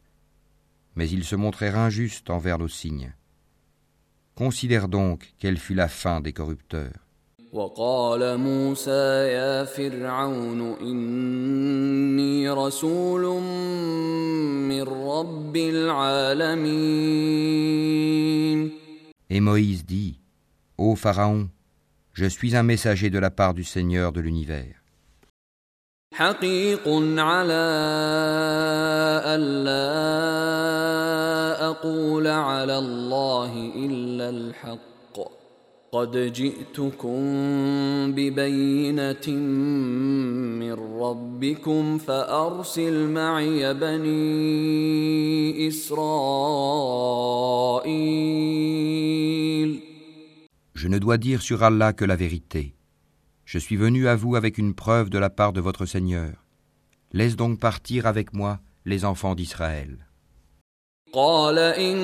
Speaker 2: Mais ils se montrèrent injustes envers nos signes. Considère donc quelle fut la fin des corrupteurs.
Speaker 1: وقال موسى يا فرعون إني رسول من رب العالمين
Speaker 2: Et Moïse dit Ô Pharaon, je suis un messager de la part du Seigneur de l'univers.
Speaker 1: حقيق على ألا أقول على الله إلا الحق قد جئتكم ببينة من ربكم فأرسل معي بني إسرائيل
Speaker 2: Je ne dois dire sur Allah que la vérité. Je suis venu à vous avec une preuve de la part de votre Seigneur. Laisse donc partir avec moi les enfants d'Israël.
Speaker 1: قال إن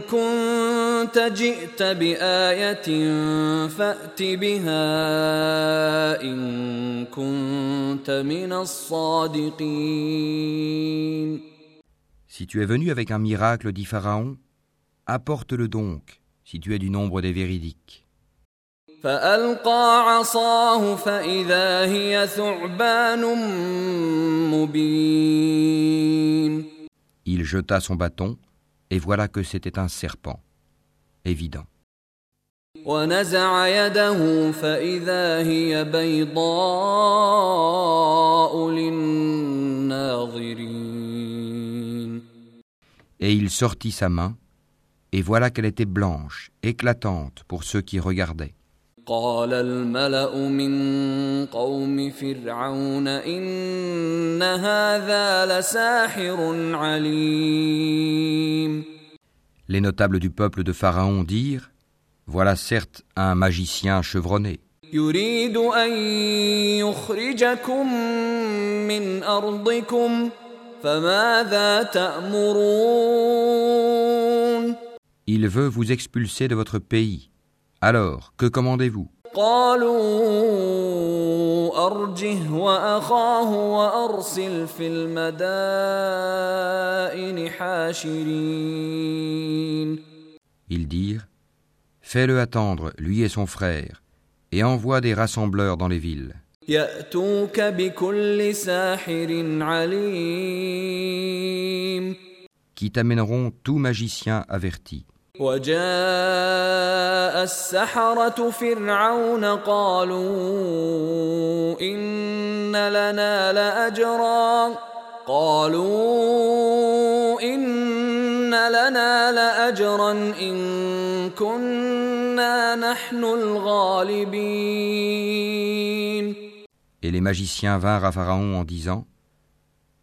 Speaker 1: كنت جئت بآية فأت بها إن كنت من الصادقين
Speaker 2: Si tu es venu avec un miracle, dit Pharaon, apporte-le donc, si tu es du nombre des véridiques.
Speaker 1: فألقى عصاه فإذا هي ثعبان مبين
Speaker 2: Il jeta son bâton, et voilà que c'était un serpent. Évident.
Speaker 1: ونزع يده فإذا هي بيضاء للناظرين
Speaker 2: Et il sortit sa main, et voilà qu'elle était blanche, éclatante pour ceux qui regardaient.
Speaker 1: قال الملأ من قوم فرعون إن هذا لساحر عليم
Speaker 2: Les notables du peuple de Pharaon dirent Voilà certes un magicien chevronné.
Speaker 1: يريد أن يخرجكم من أرضكم فماذا تأمرون
Speaker 2: Il veut vous expulser de votre pays. Alors, que commandez-vous
Speaker 1: قالوا أرجه وأخاه وأرسل في المدائن حاشرين
Speaker 2: Ils dirent Fais-le attendre, lui et son frère, et envoie des rassembleurs dans les villes,
Speaker 1: يأتوك بكل ساحر عليم
Speaker 2: qui t'amèneront tout magicien averti.
Speaker 1: وجاء السحرة فرعون قالوا إن لنا لأجرا قالوا إن لنا لأجرا إن كنا نحن الغالبين
Speaker 2: Et les magiciens vinrent à Pharaon en disant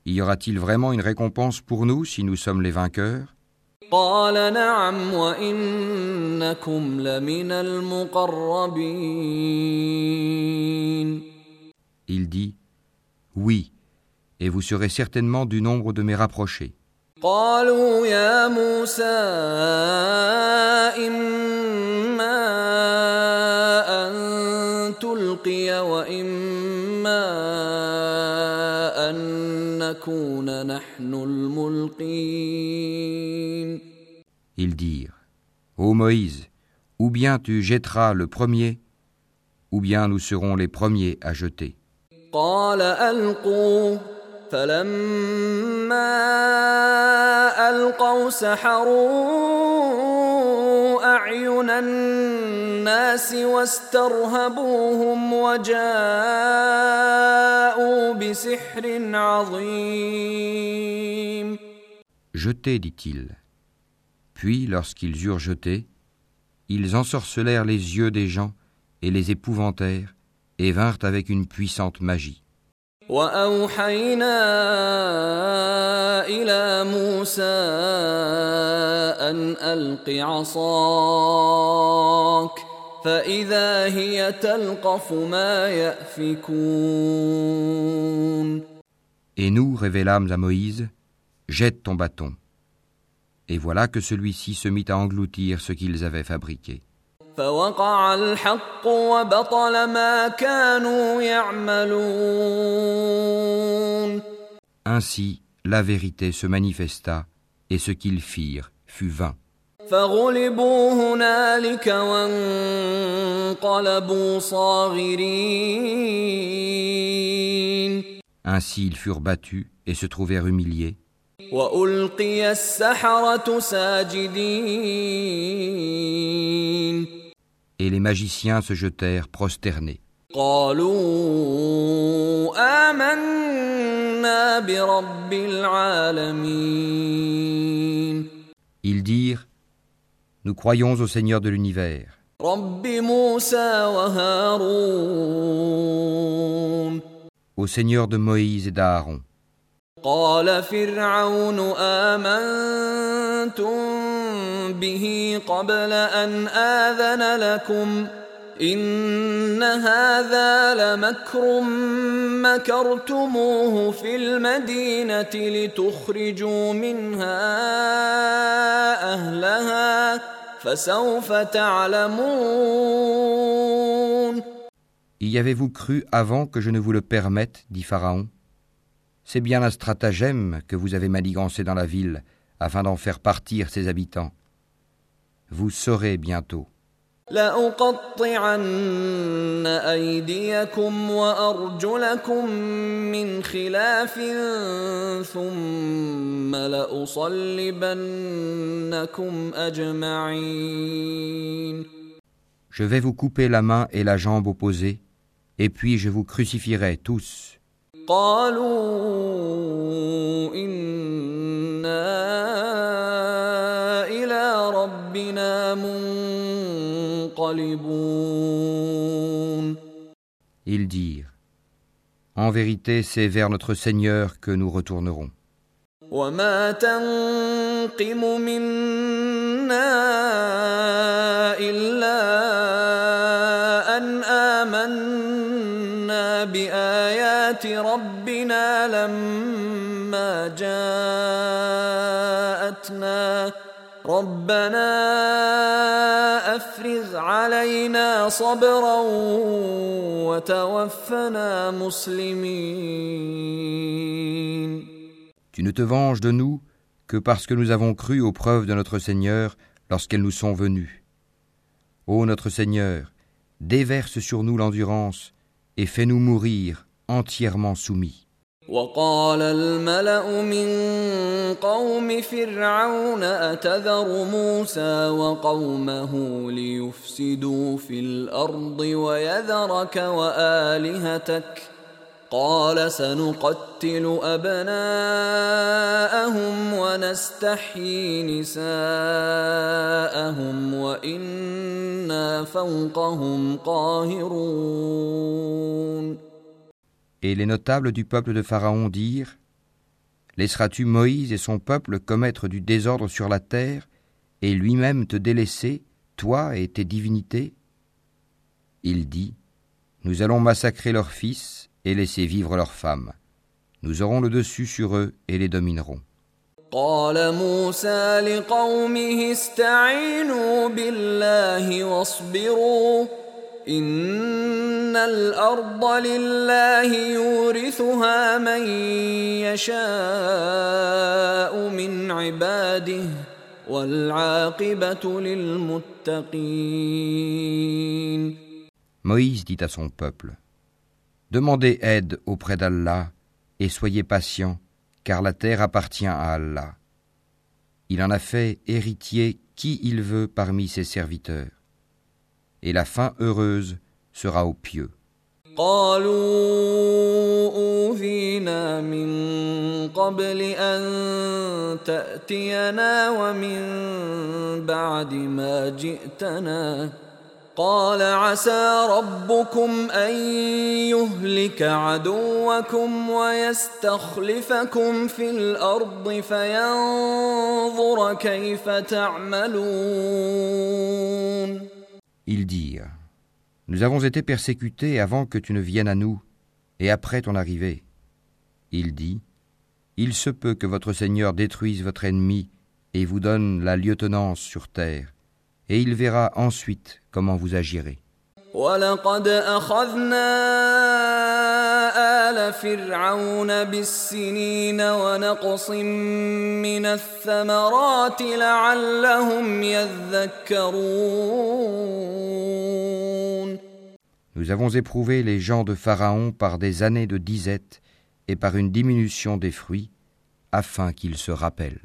Speaker 2: Y aura-t-il vraiment une récompense pour nous si nous sommes les vainqueurs
Speaker 1: قال نعم وإنكم لمن المقربين
Speaker 2: Il dit Oui, et vous serez certainement du nombre de mes rapprochés.
Speaker 1: قالوا يا موسى إما أن تلقي وإما أن نكون نحن الملقين
Speaker 2: Ils dirent Ô Moïse, ou bien tu jetteras le premier, ou bien nous serons les premiers à jeter. Jetez, dit-il. Puis, lorsqu'ils eurent jeté, ils ensorcelèrent les yeux des gens et les épouvantèrent, et vinrent avec une puissante magie.
Speaker 1: وأوحينا إلى موسى أن ألق عصاك فإذا هي تلقف ما يأفكون
Speaker 2: Et nous révélâmes à Moïse, Jette ton bâton. Et voilà que celui-ci se mit à engloutir ce qu'ils avaient fabriqué. Ainsi, la vérité se manifesta, et ce qu'ils firent fut vain. Ainsi ils furent battus et se trouvèrent humiliés.
Speaker 1: وألقي السحرة ساجدين
Speaker 2: et les magiciens se jetèrent prosternés.
Speaker 1: قالوا آمنا برب العالمين
Speaker 2: Ils dirent Nous croyons au Seigneur de l'univers,
Speaker 1: رب موسى وهارون
Speaker 2: au Seigneur de Moïse et d'Aaron.
Speaker 1: قال فرعون آمنتم به قبل أن آذن لكم إن هذا لمكر مكرتموه في المدينة لتخرجوا منها أهلها فسوف تعلمون
Speaker 2: Y avez-vous cru avant que je ne vous le permette dit Pharaon. C'est bien un stratagème que vous avez manigancé dans la ville afin d'en faire partir ses habitants. Vous saurez bientôt.
Speaker 1: لأقطعن أيديكم وأرجلكم من خلاف ثم لأصلبنكم أجمعين
Speaker 2: Je vais vous couper la main et la jambe opposées, et puis je vous crucifierai tous.
Speaker 1: قالوا إنا إلى ربنا منقلبون
Speaker 2: Ils dirent En vérité, c'est vers notre Seigneur que nous retournerons.
Speaker 1: وما تنقم منا إلا بآيات ربنا لما جاءتنا ربنا أفرغ علينا صبرا وتوفنا مسلمين
Speaker 2: Tu ne te venges de nous que parce que nous avons cru aux preuves de notre Seigneur lorsqu'elles nous sont venues. Ô notre Seigneur, déverse sur nous l'endurance et fais-nous mourir entièrement soumis.
Speaker 1: وقال الملأ من قوم فرعون أتذر موسى وقومه ليفسدوا في الأرض ويذرك وآلهتك قال سنقتل أبناءهم ونستحيي نساءهم وإنا فوقهم قاهرون
Speaker 2: Et les notables du peuple de Pharaon dirent Laisseras-tu Moïse et son peuple commettre du désordre sur la terre et lui-même te délaisser, toi et tes divinités Il dit Nous allons massacrer leurs fils et laisser vivre leurs femmes. Nous aurons le dessus sur eux et les dominerons.
Speaker 1: قال موسى لقومه استعينوا بالله واصبروا إن الأرض لله يورثها من يشاء من عباده والعاقبة للمتقين
Speaker 2: Moïse dit à son peuple Demandez aide auprès d'Allah et soyez patients, car la terre appartient à Allah. Il en a fait héritier qui il veut parmi ses serviteurs. Et la fin heureuse sera aux pieux.
Speaker 1: قال عسى ربكم أن يهلك عدوكم ويستخلفكم في الأرض فينظر كيف تعملون
Speaker 2: Ils dirent Nous avons été persécutés avant que tu ne viennes à nous, et après ton arrivée. Il dit Il se peut que votre Seigneur détruise votre ennemi et vous donne la lieutenance sur terre, et il verra ensuite comment vous agirez.
Speaker 1: ولقد أخذنا آل فرعون بالسنين ونقص من الثمرات لعلهم يذكرون
Speaker 2: Nous avons éprouvé les gens de Pharaon par des années de disette et par une diminution des fruits, afin qu'ils se rappellent.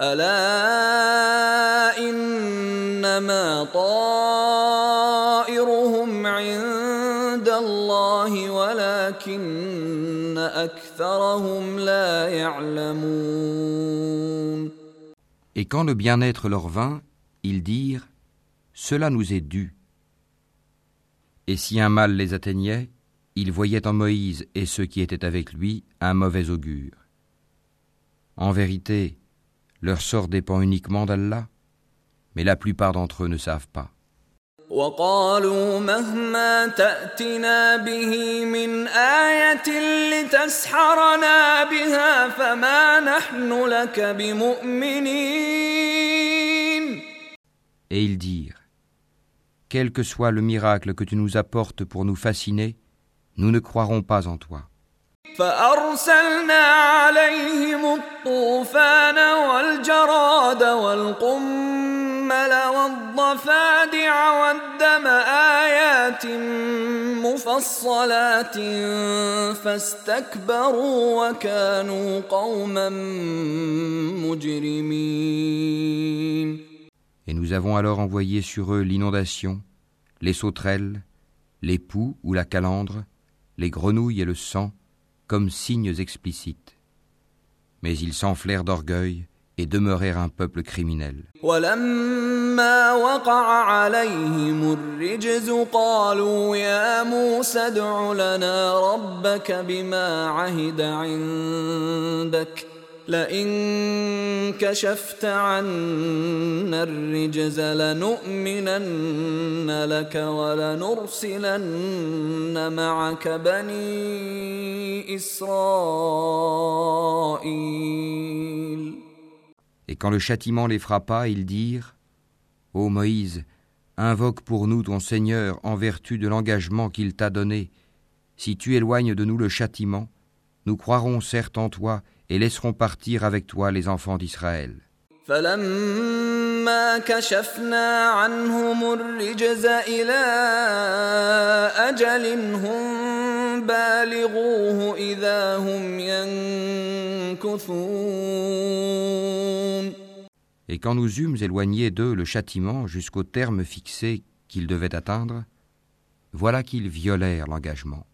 Speaker 1: ألا إنما طائرهم عند الله ولكن أكثرهم لا يعلمون
Speaker 2: Et quand le bien-être leur vint, ils dirent Cela nous est dû. Et si un mal les atteignait, ils voyaient en Moïse et ceux qui étaient avec lui un mauvais augure. En vérité, leur sort dépend uniquement d'Allah, mais la plupart d'entre eux ne savent pas.
Speaker 1: وقالوا مهما تأتنا به من آية لتسحرنا بها فما نحن لك بمؤمنين
Speaker 2: Et ils dirent Quel que soit le miracle que tu nous apportes pour nous fasciner, nous ne croirons pas en toi.
Speaker 1: فأرسلنا عليهم الطوفان والجراد والقمل والضفادع والدم آيات مفصلات فاستكبروا وكانوا قوما مجرمين
Speaker 2: Et nous avons alors envoyé sur eux l'inondation, les sauterelles, les poux ou la calandre, les grenouilles et le sang, comme signes explicites. Mais ils s'enflèrent d'orgueil et demeurèrent un peuple criminel.
Speaker 1: ولما وقع عليهم الرجز قالوا يا موسى ادع لنا ربك بما عهد عندك لئن كشفت عنا الرجز لنؤمنن لك ولنرسلن معك بني إسرائيل
Speaker 2: Et quand le châtiment les frappa, ils dirent Ô Moïse, invoque pour nous ton Seigneur en vertu de l'engagement qu'il t'a donné. Si tu éloignes de nous le châtiment, nous croirons certes en toi et laisseront partir avec toi les enfants d'Israël.
Speaker 1: فلما كشفنا عنهم الرجز إلى أجل هم بالغوه إذا هم ينكثون
Speaker 2: Et quand nous eûmes éloigné d'eux le châtiment jusqu'au terme fixé qu'ils devaient atteindre, voilà qu'ils violèrent l'engagement.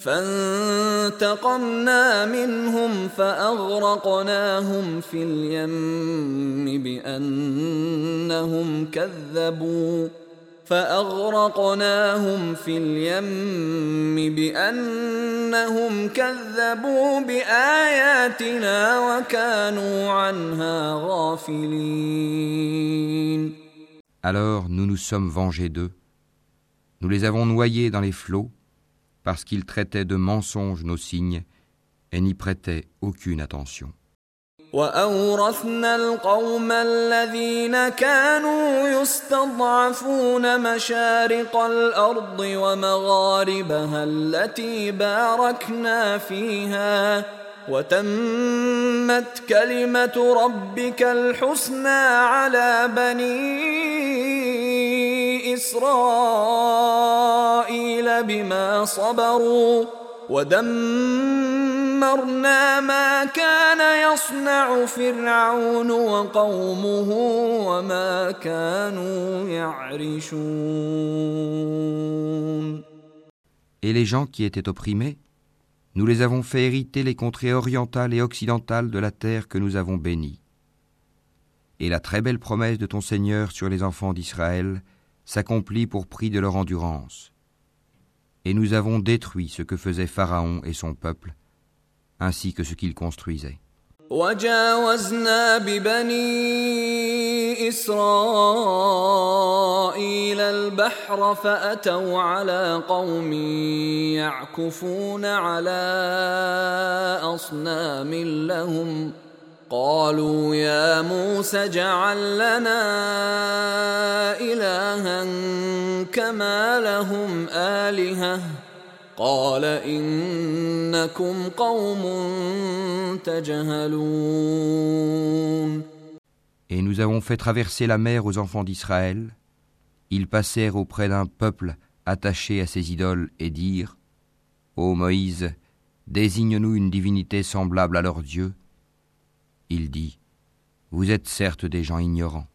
Speaker 1: فانتقمنا منهم فأغرقناهم في اليم بأنهم كذبوا فأغرقناهم في اليم بأنهم كذبوا بآياتنا وكانوا عنها غافلين
Speaker 2: Alors nous nous sommes vengés d'eux. Nous les avons noyés dans les flots parce qu'ils traitaient de mensonges nos signes et n'y prêtaient aucune attention.
Speaker 1: وأورثنا القوم الذين كانوا يستضعفون مشارق الأرض ومغاربها التي باركنا فيها وتمت كلمة ربك الحسنى على بني إسرائيل بما صبروا ودمرنا ما كان يصنع فرعون وقومه وما كانوا يعرشون.
Speaker 2: Et les gens qui étaient opprimés, nous les avons fait hériter les contrées orientales et occidentales de la terre que nous avons bénie. Et la très belle promesse de ton Seigneur sur les enfants d'Israël s'accomplit pour prix de leur endurance. Et nous avons détruit ce que faisait Pharaon et son peuple, ainsi que ce qu'ils construisaient.
Speaker 1: وجاوزنا ببني إسرائيل البحر فأتوا على قوم يعكفون على أصنام لهم قالوا يا موسى اجعل لنا إلها كما لهم آلهة قال إنكم قوم تجهلون
Speaker 2: Et nous avons fait traverser la mer aux enfants d'Israël. Ils passèrent auprès d'un peuple attaché à ses idoles et dirent Ô Moïse, désigne-nous une divinité semblable à leur Dieu. Il dit Vous êtes certes des gens ignorants.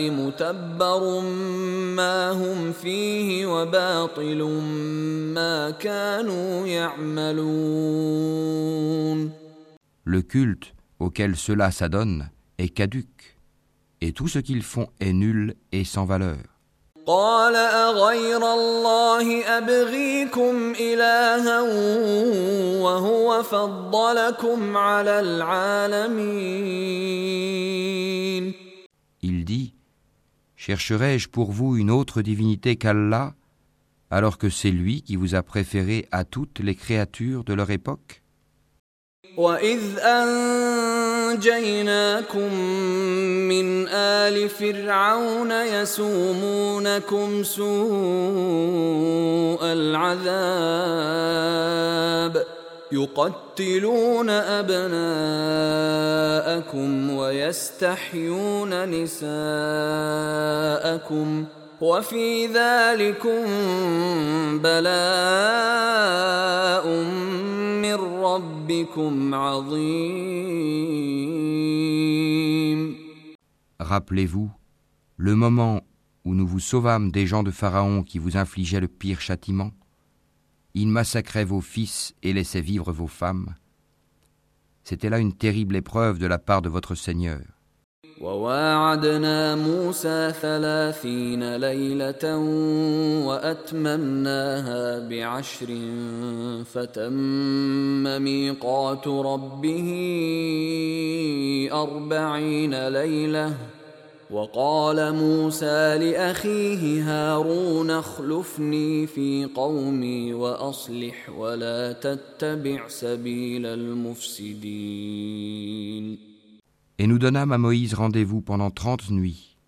Speaker 1: إن هؤلاء متبر ما هم فيه وباطل ما كانوا يعملون
Speaker 2: Le culte auquel cela s'adonne est caduque, et tout ce qu'ils font est nul et sans valeur.
Speaker 1: قال أغير الله أبغيكم إلها وهو فضلكم على العالمين
Speaker 2: Il dit Chercherai-je pour vous une autre divinité qu'Allah, alors que c'est lui qui vous a préféré à toutes les créatures de leur époque
Speaker 1: وإذ أنجيناكم من آل فرعون يسومونكم سوء العذاب يقتلون أبناءكم ويستحيون نساءكم وفي ذلكم بلاء من ربكم عظيم
Speaker 2: Rappelez-vous le moment où nous vous sauvâmes des gens de Pharaon qui vous infligeaient le pire châtiment. Ils massacraient vos fils et laissaient vivre vos femmes. C'était là une terrible épreuve de la part de votre Seigneur.
Speaker 1: وواعدنا موسى ثلاثين ليلة وأتممناها بعشر فتم ميقات ربه أربعين ليلة وقال موسى لأخيه هارون اخلفني في قومي وأصلح ولا تتبع سبيل المفسدين
Speaker 2: Et nous donnâmes à Moïse rendez-vous pendant trente nuits,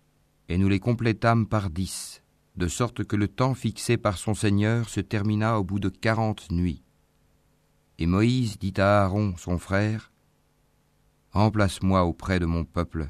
Speaker 2: et nous les complétâmes par dix, de sorte que le temps fixé par son Seigneur se termina au bout de quarante nuits. Et Moïse dit à Aaron, son frère, Remplace-moi auprès de mon peuple,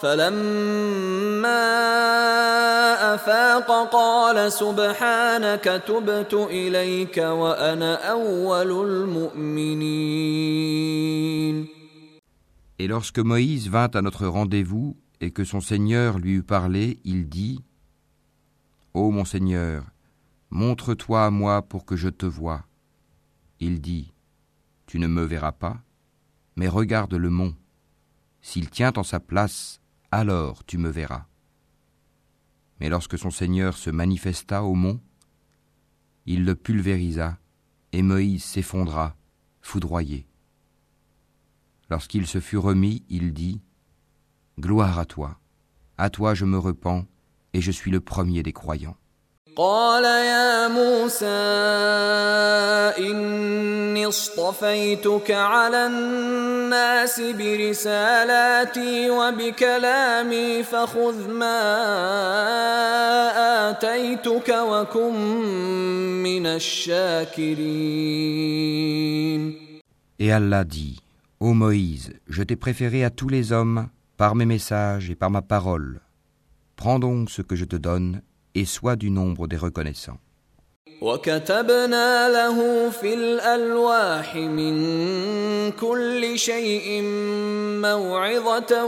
Speaker 1: فلما افاق قال سبحانك تبت اليك وانا اول المؤمنين
Speaker 2: Et lorsque Moïse vint à notre rendez-vous et que son Seigneur lui eut parlé, il dit Ô mon Seigneur, montre-toi à moi pour que je te voie. Il dit Tu ne me verras pas, mais regarde le mont. S'il tient en sa place, alors tu me verras. Mais lorsque son Seigneur se manifesta au mont, il le pulvérisa, et Moïse s'effondra, foudroyé. Lorsqu'il se fut remis, il dit Gloire à toi, à toi je me repens, et je suis le premier des croyants.
Speaker 1: قال يا موسى إني اصطفيتك على الناس برسالاتي وبكلامي فخذ ما آتيتك وكن من الشاكرين
Speaker 2: Et Allah dit Ô Moïse, je t'ai préféré à tous les hommes par mes messages et par ma parole. Prends donc ce que je te donne et sois du nombre des reconnaissants.
Speaker 1: وكتبنا له في الألواح من كل شيء موعظة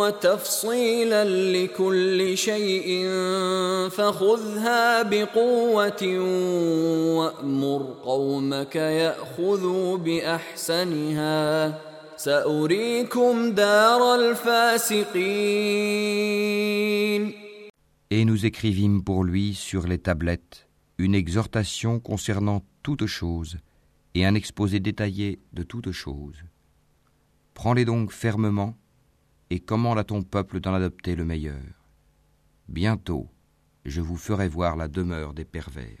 Speaker 1: وتفصيلا لكل شيء فخذها بقوة وأمر قومك يأخذوا بأحسنها سأريكم دار الفاسقين
Speaker 2: et nous écrivîmes pour lui sur les tablettes une exhortation concernant toutes choses et un exposé détaillé de toutes choses. Prends-les donc fermement et commande à ton peuple d'en adopter le meilleur. Bientôt, je vous ferai voir la demeure des pervers.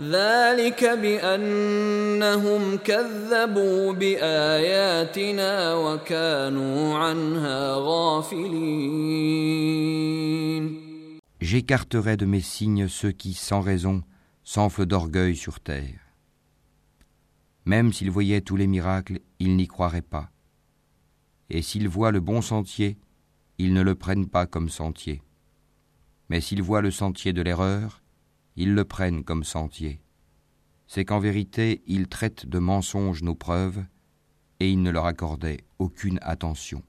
Speaker 1: ذلك بأنهم كذبوا بآياتنا وكانوا عنها غافلين
Speaker 2: J'écarterai de mes signes ceux qui, sans raison, s'enflent d'orgueil sur terre. Même s'ils voyaient tous les miracles, ils n'y croiraient pas. Et s'ils voient le bon sentier, ils ne le prennent pas comme sentier. Mais s'ils voient le sentier de l'erreur, ils le prennent comme sentier. C'est qu'en vérité, ils traitent de mensonges nos preuves, et ils ne leur accordaient aucune attention.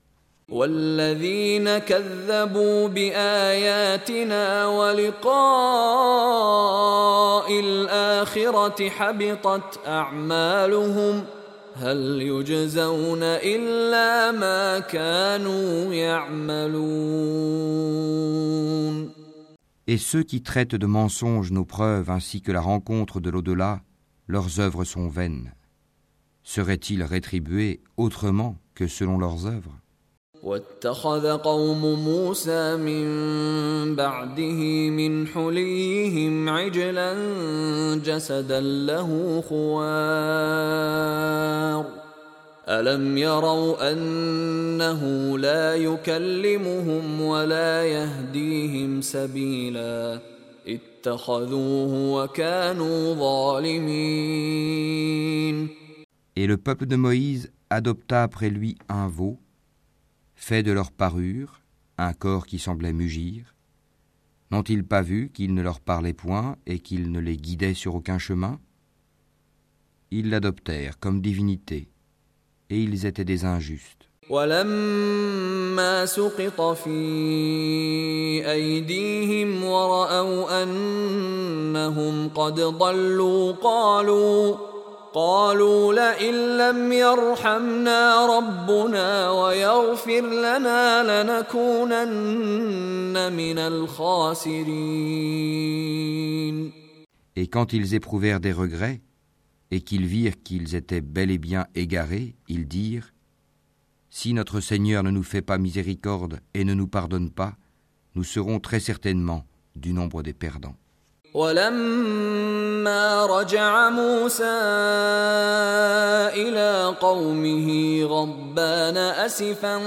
Speaker 1: والذين كذبوا بآياتنا ولقاء الآخرة حبطت أعمالهم هل يجزون إلا ما كانوا يعملون
Speaker 2: Et ceux qui traitent de mensonges nos preuves ainsi que la rencontre de l'au-delà, leurs œuvres sont vaines. Seraient-ils rétribués autrement que selon leurs œuvres
Speaker 1: واتخذ قوم موسى من بعده من حليهم عجلا جسدا له خوار الم يروا انه لا يكلمهم ولا يهديهم سبيلا اتخذوه وكانوا ظالمين
Speaker 2: Et le peuple de Moïse adopta après lui un veau fait de leur parure un corps qui semblait mugir N'ont-ils pas vu qu'il ne leur parlait point et qu'il ne les guidait sur aucun chemin Ils l'adoptèrent comme divinité, et ils étaient des injustes.
Speaker 1: قالوا لئن لم يرحمنا ربنا ويغفر لنا لنكونن من الخاسرين
Speaker 2: Et quand ils éprouvèrent des regrets et qu'ils virent qu'ils étaient bel et bien égarés, ils dirent Si notre Seigneur ne nous fait pas miséricorde et ne nous pardonne pas, nous serons très certainement du nombre des perdants.
Speaker 1: ولما رجع موسى الى قومه غضبان اسفا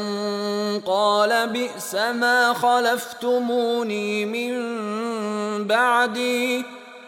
Speaker 1: قال بئس ما خلفتموني من بعدي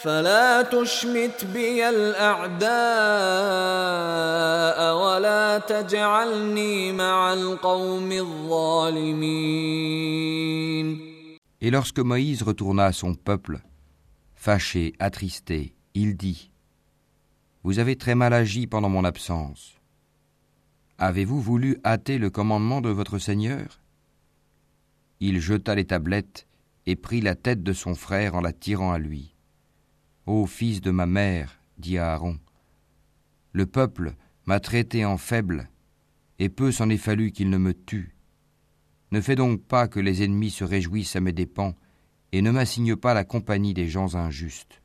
Speaker 1: فلا تشمت بي الأعداء ولا تجعلني مع القوم الظالمين
Speaker 2: Et lorsque Moïse retourna à son peuple, Fâché, attristé, il dit Vous avez très mal agi pendant mon absence. Avez-vous voulu hâter le commandement de votre Seigneur Il jeta les tablettes et prit la tête de son frère en la tirant à lui. Ô fils de ma mère, dit Aaron, le peuple m'a traité en faible, et peu s'en est fallu qu'il ne me tue. Ne fais donc pas que les ennemis se réjouissent à mes dépens et ne m'assigne pas la compagnie des gens injustes.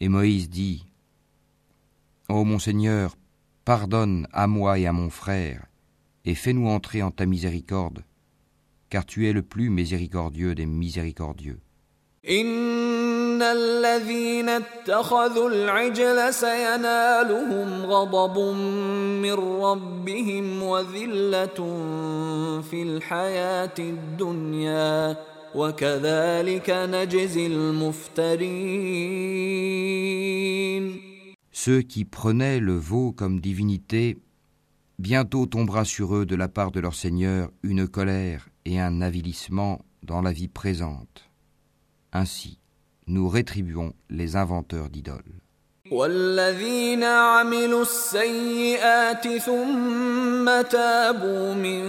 Speaker 2: Et Moïse dit Ô mon Seigneur, pardonne à moi et à mon frère, et fais-nous entrer en ta miséricorde, car tu es le plus miséricordieux des miséricordieux.
Speaker 1: إن الذين اتخذوا العجل سينالهم غضب من ربهم وذلة في الحياة الدنيا وكذلك نجزي المفترين
Speaker 2: Ceux qui prenaient le veau comme divinité, bientôt tombera sur eux de la part de leur Seigneur une colère et un avilissement dans la vie présente. Ainsi, nous rétribuons les inventeurs d'idoles.
Speaker 1: والذين عملوا السيئات ثم تابوا من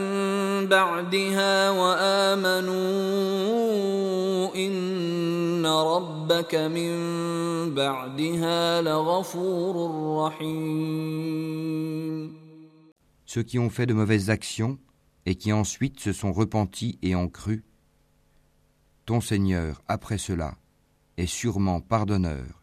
Speaker 1: بعدها وآمنوا إن ربك من بعدها لغفور رحيم
Speaker 2: Ceux qui ont fait de mauvaises actions et qui ensuite se sont repentis et ont cru, ton Seigneur, après cela, est sûrement pardonneur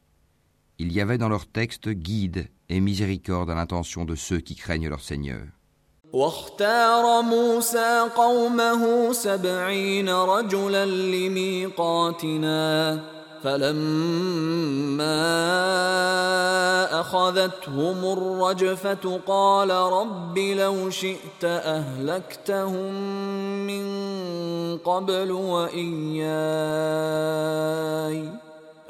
Speaker 2: Il y avait dans leur texte guide et miséricorde à l'intention de ceux qui craignent leur Seigneur.
Speaker 1: واختار موسى قومه سبعين رجلا لميقاتنا فلما أخذتهم الرجفة قال رب لو شئت أهلكتهم من قبل وإياي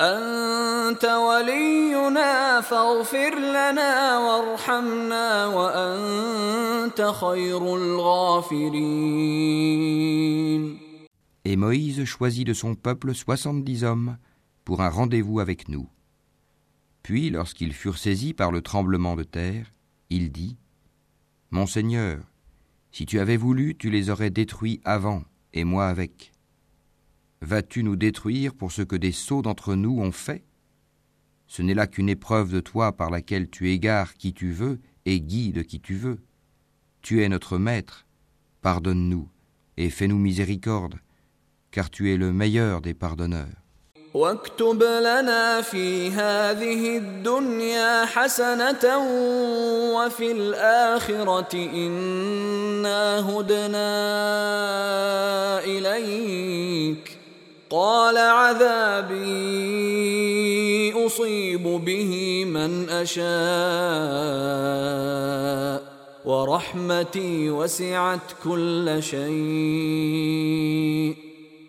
Speaker 1: أنت ولينا فاغفر لنا وارحمنا وأنت خير الغافرين
Speaker 2: Et Moïse choisit de son peuple soixante-dix hommes pour un rendez-vous avec nous. Puis, lorsqu'ils furent saisis par le tremblement de terre, il dit Mon Seigneur, si tu avais voulu, tu les aurais détruits avant, et moi avec. Vas-tu nous détruire pour ce que des sots d'entre nous ont fait Ce n'est là qu'une épreuve de toi par laquelle tu égares qui tu veux et guides qui tu veux. Tu es notre Maître, pardonne-nous et fais-nous miséricorde, car tu es le meilleur des pardonneurs.
Speaker 1: واكتب لنا في هذه الدنيا حسنة وفي الآخرة إنا هدنا إليك قال عذابي أصيب به من أشاء ورحمتي وسعت كل شيء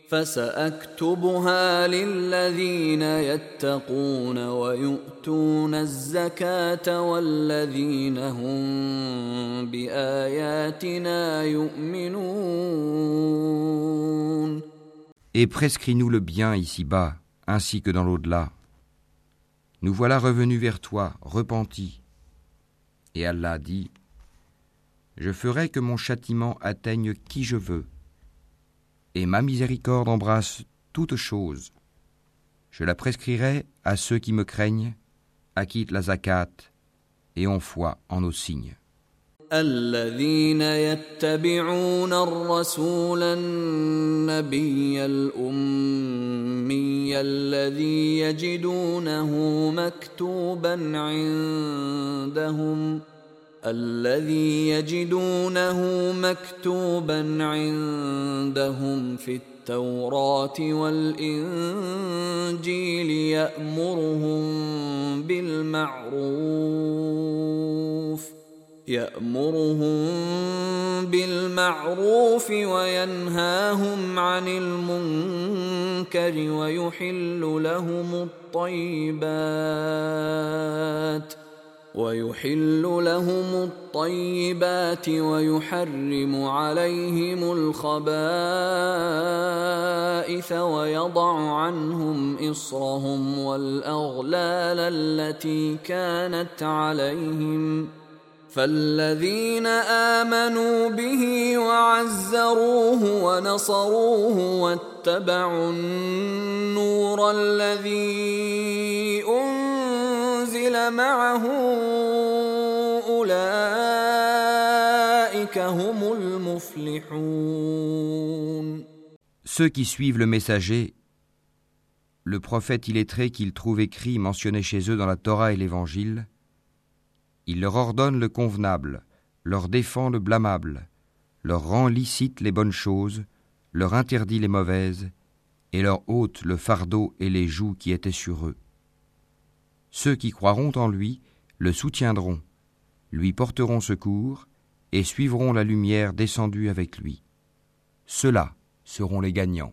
Speaker 1: فسأكتبها للذين يتقون ويؤتون الزكاة والذين هم بآياتنا يؤمنون
Speaker 2: Et prescris-nous le bien ici-bas, ainsi que dans l'au-delà. Nous voilà revenus vers toi, repentis. Et Allah dit Je ferai que mon châtiment atteigne qui je veux et ma miséricorde embrasse toute chose. Je la prescrirai à ceux qui me craignent, acquittent la zakat et ont foi en nos signes.
Speaker 1: الذين يتبعون الرسول النبي الأمي الذي يجدونه مكتوبا عندهم الذي يجدونه مكتوبا عندهم في التوراة والإنجيل يأمرهم بالمعروف. يأمرهم بالمعروف وينهاهم عن المنكر ويحل لهم الطيبات ۖ ويحل لهم الطيبات ويحرم عليهم الخبائث ويضع عنهم إصرهم والأغلال التي كانت عليهم فالذين امنوا به وعزروه ونصروه واتبعوا النور الذي أنزل معه أولئك هم المفلحون
Speaker 2: Ceux qui suivent le messager le prophète illettré qu'il trouve écrit mentionné chez eux dans la Torah et l'Évangile, il leur ordonne le convenable, leur défend le blâmable, leur rend licite les bonnes choses, leur interdit les mauvaises, et leur ôte le fardeau et les joues qui étaient sur eux. Ceux qui croiront en lui le soutiendront, lui porteront secours, et suivront la lumière descendue avec lui. Ceux-là seront les gagnants.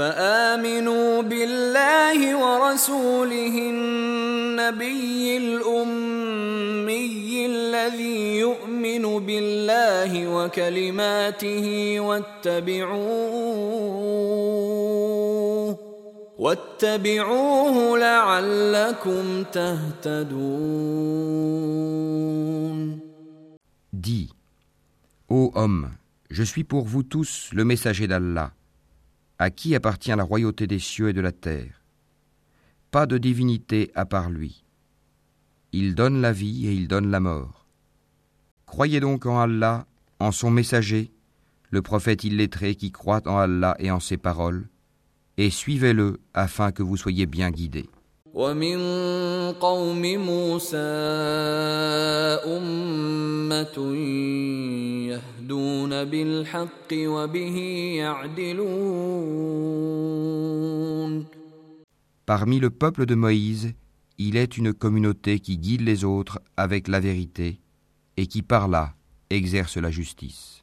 Speaker 1: فآمنوا بالله ورسوله النبي الأمي الذي يؤمن بالله وكلماته واتبعوه واتبعوه لعلكم تهتدون.
Speaker 2: Dis, ô homme, je suis pour vous tous le messager d'Allah, à qui appartient la royauté des cieux et de la terre. pas de divinité à part lui. Il donne la vie et il donne la mort. Croyez donc en Allah, en son messager, le prophète illettré qui croit en Allah et en ses paroles, et suivez-le afin que vous soyez bien guidés. Parmi le peuple de Moïse, il est une communauté qui guide les autres avec la vérité et qui par là exerce la justice.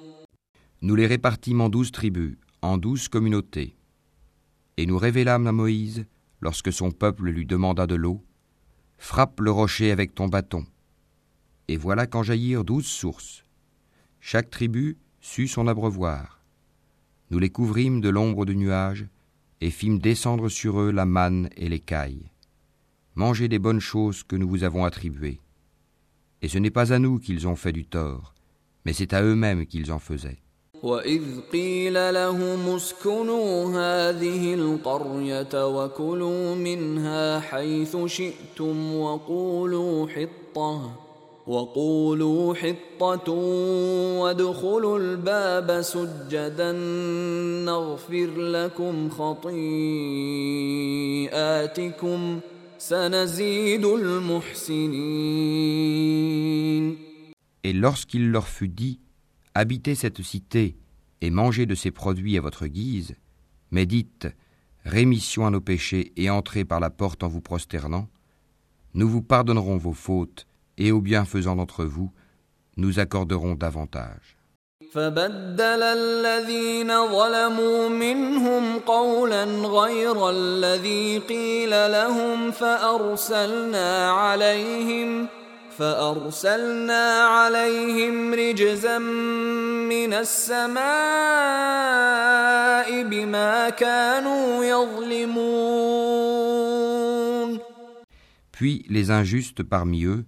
Speaker 2: Nous les répartîmes en douze tribus, en douze communautés. Et nous révélâmes à Moïse, lorsque son peuple lui demanda de l'eau, Frappe le rocher avec ton bâton. Et voilà qu'en jaillirent douze sources. Chaque tribu sut son abreuvoir. Nous les couvrîmes de l'ombre du nuage et fîmes descendre sur eux la manne et l'écaille. Mangez des bonnes choses que nous vous avons attribuées. Et ce n'est pas à nous qu'ils ont fait du tort, mais c'est à eux-mêmes qu'ils en faisaient.
Speaker 1: واذ قيل لهم اسكنوا هذه القريه وكلوا منها حيث شئتم وقولوا حطه وقولوا حطه وادخلوا الباب سجدا نغفر لكم خطيئاتكم سنزيد المحسنين
Speaker 2: Et lorsqu'il leur fut dit habitez cette cité et mangez de ses produits à votre guise, mais dites, rémission à nos péchés et entrez par la porte en vous prosternant, nous vous pardonnerons vos fautes et aux bienfaisants d'entre vous, nous accorderons davantage.
Speaker 1: فبدل الذين ظلموا منهم قولا غير الذي قيل لهم فأرسلنا عليهم فأرسلنا عليهم رجزا من السماء بما كانوا يظلمون
Speaker 2: Puis les injustes parmi eux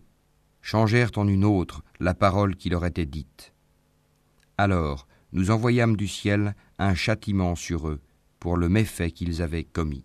Speaker 2: changèrent en une autre la parole qui leur était dite. Alors nous envoyâmes du ciel un châtiment sur eux pour le méfait qu'ils avaient commis.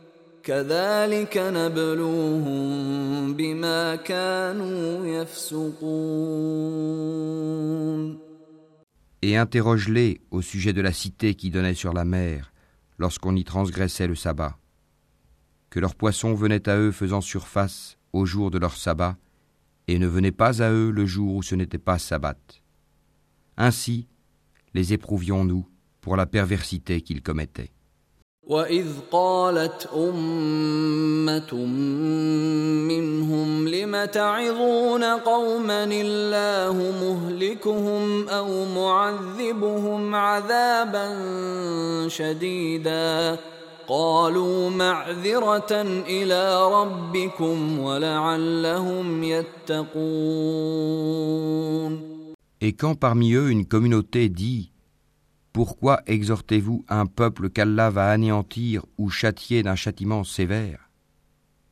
Speaker 2: Et interroge-les au sujet de la cité qui donnait sur la mer lorsqu'on y transgressait le sabbat. Que leurs poissons venaient à eux faisant surface au jour de leur sabbat et ne venaient pas à eux le jour où ce n'était pas sabbat. Ainsi les éprouvions-nous pour la perversité qu'ils commettaient.
Speaker 1: واذ قالت امه منهم لم تعظون قوما الله مهلكهم أو معذبهم عذابا شديدا قالوا معذره إلى ربكم ولعلهم يتقون
Speaker 2: Et quand parmi eux une communauté dit Pourquoi exhortez-vous un peuple qu'Allah va anéantir ou châtier d'un châtiment sévère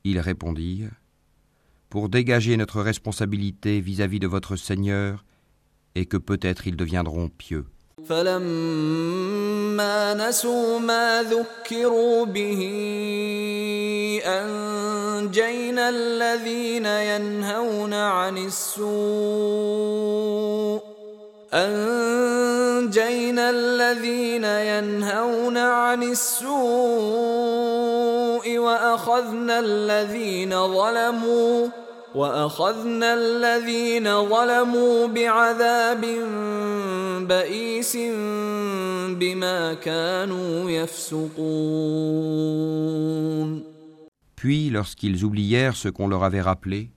Speaker 2: Ils répondirent Pour dégager notre responsabilité vis-à-vis de votre Seigneur et que peut-être ils deviendront pieux.
Speaker 1: أنجينا الذين ينهون عن السوء وأخذنا الذين ظلموا وأخذنا الذين ظلموا بعذاب بئيس بما كانوا يفسقون
Speaker 2: Puis, lorsqu'ils oublièrent ce qu'on leur avait rappelé,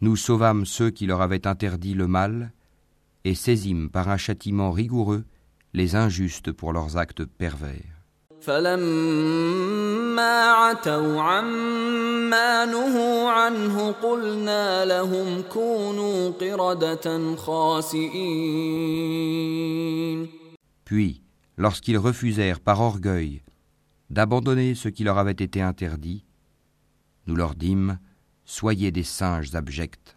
Speaker 2: nous sauvâmes ceux qui leur avaient interdit le mal, et saisîmes par un châtiment rigoureux les injustes pour leurs actes pervers. Puis, lorsqu'ils refusèrent par orgueil d'abandonner ce qui leur avait été interdit, nous leur dîmes Soyez des singes abjects.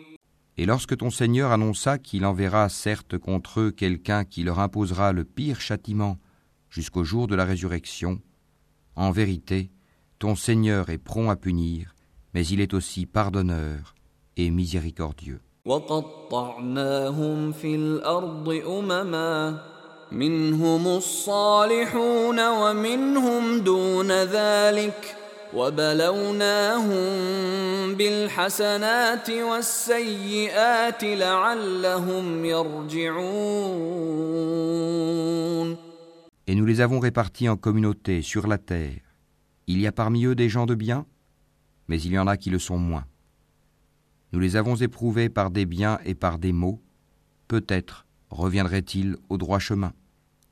Speaker 2: Et lorsque ton Seigneur annonça qu'il enverra certes contre eux quelqu'un qui leur imposera le pire châtiment jusqu'au jour de la résurrection, en vérité, ton Seigneur est prompt à punir, mais il est aussi pardonneur et miséricordieux.
Speaker 1: Et
Speaker 2: nous les avons répartis en communautés sur la terre. Il y a parmi eux des gens de bien, mais il y en a qui le sont moins. Nous les avons éprouvés par des biens et par des maux. Peut-être reviendraient-ils au droit chemin.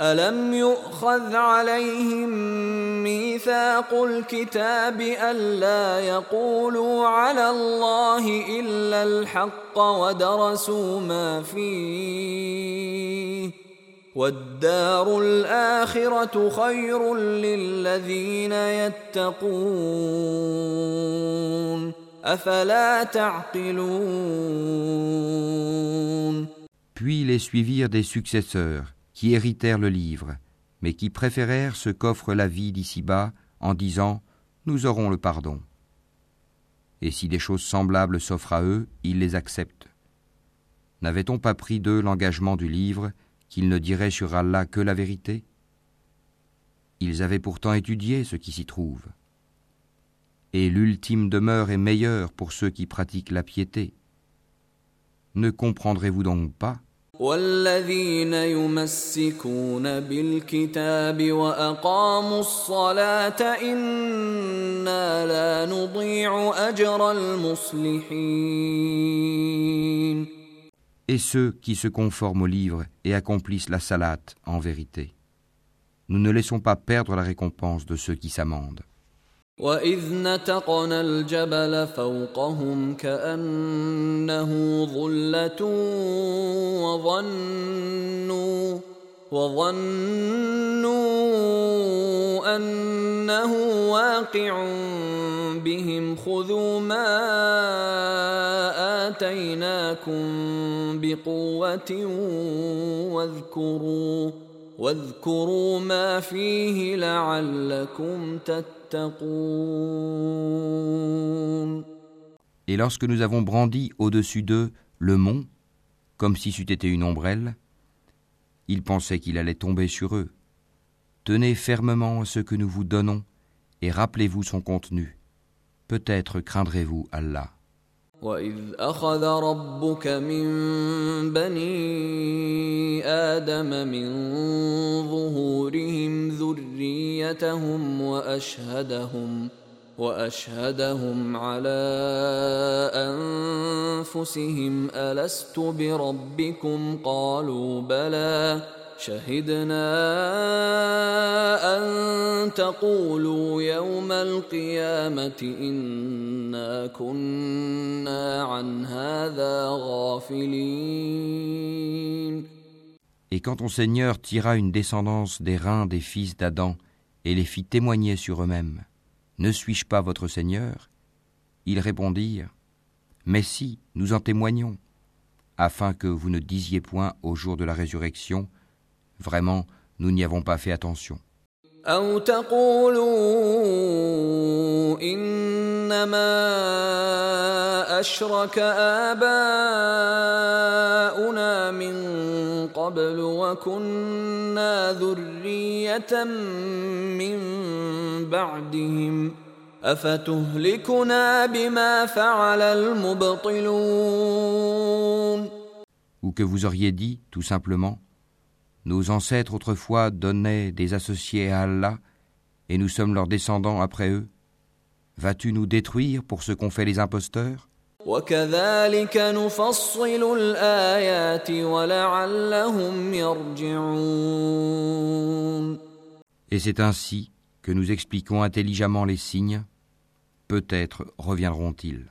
Speaker 1: ألم يؤخذ عليهم ميثاق الكتاب ألا يقولوا على الله إلا الحق ودرسوا ما فيه والدار الآخرة خير للذين يتقون أفلا تعقلون
Speaker 2: Puis les suivirent des successeurs. Qui héritèrent le livre, mais qui préférèrent ce qu'offre la vie d'ici-bas en disant Nous aurons le pardon. Et si des choses semblables s'offrent à eux, ils les acceptent. N'avait-on pas pris d'eux l'engagement du livre qu'ils ne diraient sur Allah que la vérité? Ils avaient pourtant étudié ce qui s'y trouve. Et l'ultime demeure est meilleure pour ceux qui pratiquent la piété. Ne comprendrez-vous donc pas
Speaker 1: والذين يمسكون بالكتاب وأقاموا الصلاة إنا لا نضيع أجر المصلحين
Speaker 2: Et ceux qui se conforment au livre et accomplissent la salate en vérité. Nous ne laissons pas perdre la récompense de ceux qui s'amendent.
Speaker 1: وإذ نتقنا الجبل فوقهم كأنه ظلة وظنوا وظنوا أنه واقع بهم خذوا ما آتيناكم بقوة واذكروا واذكروا ما فيه لعلكم تتقون
Speaker 2: Et lorsque nous avons brandi au-dessus d'eux le mont, comme si c'eût été une ombrelle, ils pensaient qu'il allait tomber sur eux. Tenez fermement ce que nous vous donnons et rappelez-vous son contenu. Peut-être craindrez-vous Allah.
Speaker 1: واذ اخذ ربك من بني آدم من ظهورهم ذريتهم واشهدهم واشهدهم على انفسهم الست بربكم قالوا بلى شهدنا أن تقولوا يوم القيامة إنا كنا عن هذا غافلين
Speaker 2: Et quand ton Seigneur tira une descendance des reins des fils d'Adam et les fit témoigner sur eux-mêmes, ne suis-je pas votre Seigneur Ils répondirent, Mais si, nous en témoignons, afin que vous ne disiez point au jour de la résurrection, Vraiment, nous n'y avons pas fait attention.
Speaker 1: أو تقولوا إنما أشرك آباؤنا من قبل وكنا ذرية من بعدهم أفتهلكنا بما فعل المبطلون
Speaker 2: Ou que vous auriez dit, tout simplement, nos ancêtres autrefois donnaient des associés à Allah, et nous sommes leurs descendants après eux. Vas-tu nous détruire pour ce qu'ont fait les imposteurs? Et c'est ainsi que nous expliquons intelligemment les signes. Peut-être reviendront-ils.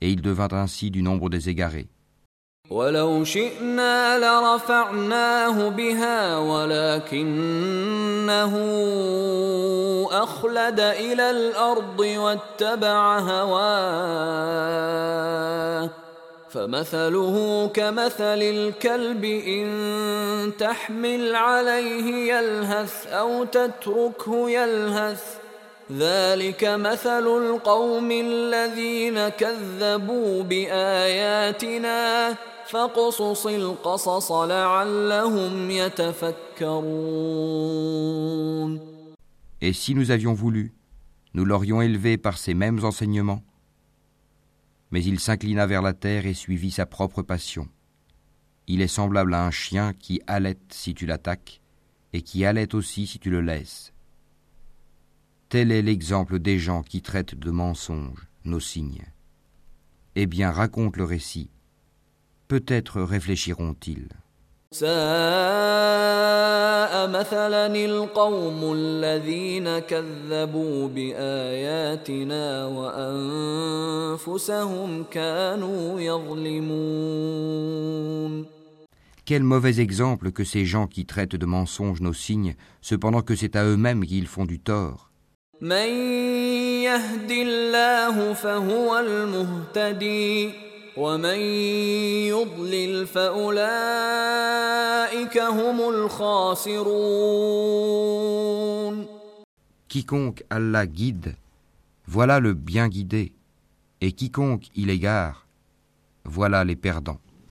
Speaker 2: et il devint ainsi du nombre des égarés.
Speaker 1: ولو شئنا لرفعناه بها ولكنه أخلد إلى الأرض واتبع هواه فمثله كمثل الكلب إن تحمل عليه يلهث أو تتركه يلهث ذلك مثل القوم الذين كذبوا بآياتنا فاقصص القصص لعلهم يتفكرون
Speaker 2: Et si nous avions voulu, nous l'aurions élevé par ces mêmes enseignements. Mais il s'inclina vers la terre et suivit sa propre passion. Il est semblable à un chien qui halète si tu l'attaques, et qui halète aussi si tu le laisses. Tel est l'exemple des gens qui traitent de mensonges nos signes. Eh bien, raconte le récit. Peut-être réfléchiront-ils. Quel mauvais exemple que ces gens qui traitent de mensonges nos signes, cependant que c'est à eux-mêmes qu'ils font du tort.
Speaker 1: من يهد الله فهو المهتدي ومن يضلل فأولئك هم الخاسرون
Speaker 2: Quiconque Allah guide, voilà le bien guidé, et quiconque il égare, voilà les perdants.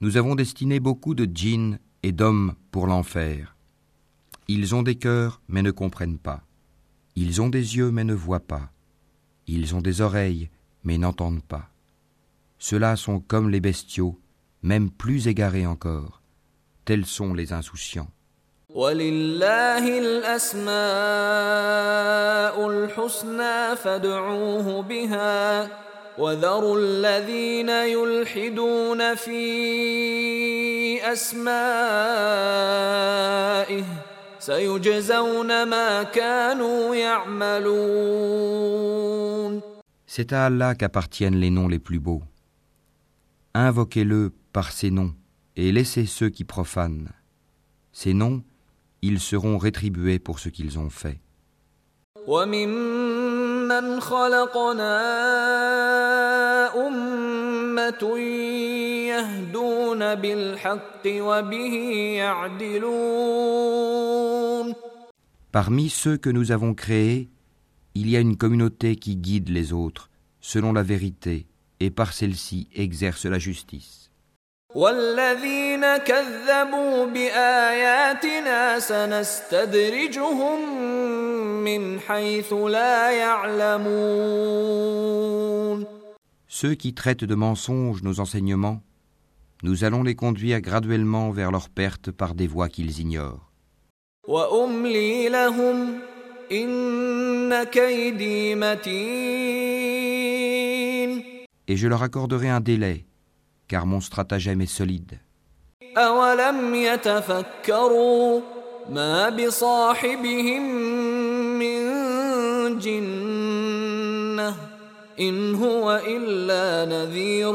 Speaker 2: Nous avons destiné beaucoup de djinns et d'hommes pour l'enfer. Ils ont des cœurs mais ne comprennent pas. Ils ont des yeux mais ne voient pas. Ils ont des oreilles mais n'entendent pas. Ceux-là sont comme les bestiaux, même plus égarés encore. Tels sont les insouciants.
Speaker 1: ولله الأسماء الحسنى فادعوه بها وذروا الذين يلحدون في أسمائه سيجزون ما كانوا يعملون
Speaker 2: C'est à Allah qu'appartiennent les noms les plus beaux. Invoquez-le par ces noms et laissez ceux qui profanent. Ces noms, ils seront rétribués pour ce qu'ils ont fait.
Speaker 1: وممن خلقنا أمة يهدون بالحق وبه يعدلون
Speaker 2: Parmi ceux que nous avons créés, il y a une communauté qui guide les autres selon la vérité et par celle-ci exerce la justice.
Speaker 1: والذين كذبوا بآياتنا سنستدرجهم من حيث لا يعلمون
Speaker 2: Ceux qui traitent de mensonges nos enseignements, nous allons les conduire graduellement vers leur perte par des voies qu'ils ignorent.
Speaker 1: وأملي لهم إن كيدي متين
Speaker 2: Et je leur accorderai un délai, car mon stratagème est solide.
Speaker 1: أولم يتفكروا ما بصاحبهم من جنة إن هو إلا نذير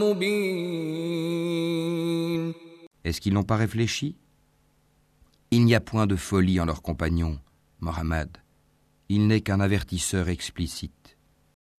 Speaker 1: مبين
Speaker 2: Est-ce qu'ils n'ont pas réfléchi Il n'y a point de folie en leur compagnon, Mohammed. Il n'est qu'un avertisseur explicite.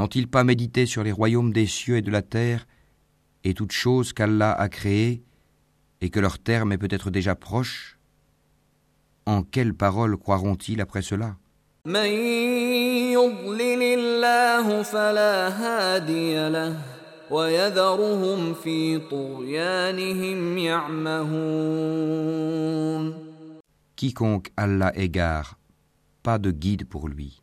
Speaker 2: N'ont-ils pas médité sur les royaumes des cieux et de la terre, et toutes choses qu'Allah a créées, et que leur terme est peut-être déjà proche? En quelles paroles croiront-ils après cela? Quiconque Allah égare, pas de guide pour lui.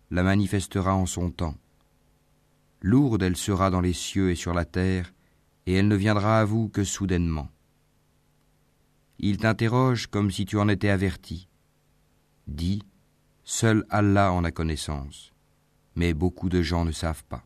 Speaker 2: la manifestera en son temps. Lourde elle sera dans les cieux et sur la terre, et elle ne viendra à vous que soudainement. Il t'interroge comme si tu en étais averti. Dis, seul Allah en a connaissance, mais beaucoup de gens ne savent pas.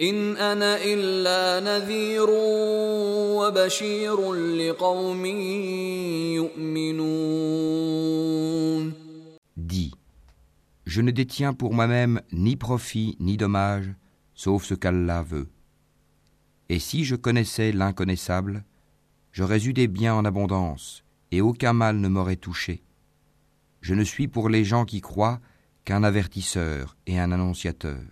Speaker 1: إن أنا إلا نذير وبشير لقوم يؤمنون
Speaker 2: Dis, je ne détiens pour moi-même ni profit ni dommage, sauf ce qu'Allah veut. Et si je connaissais l'inconnaissable, j'aurais eu des biens en abondance, et aucun mal ne m'aurait touché. Je ne suis pour les gens qui croient qu'un avertisseur et un annonciateur.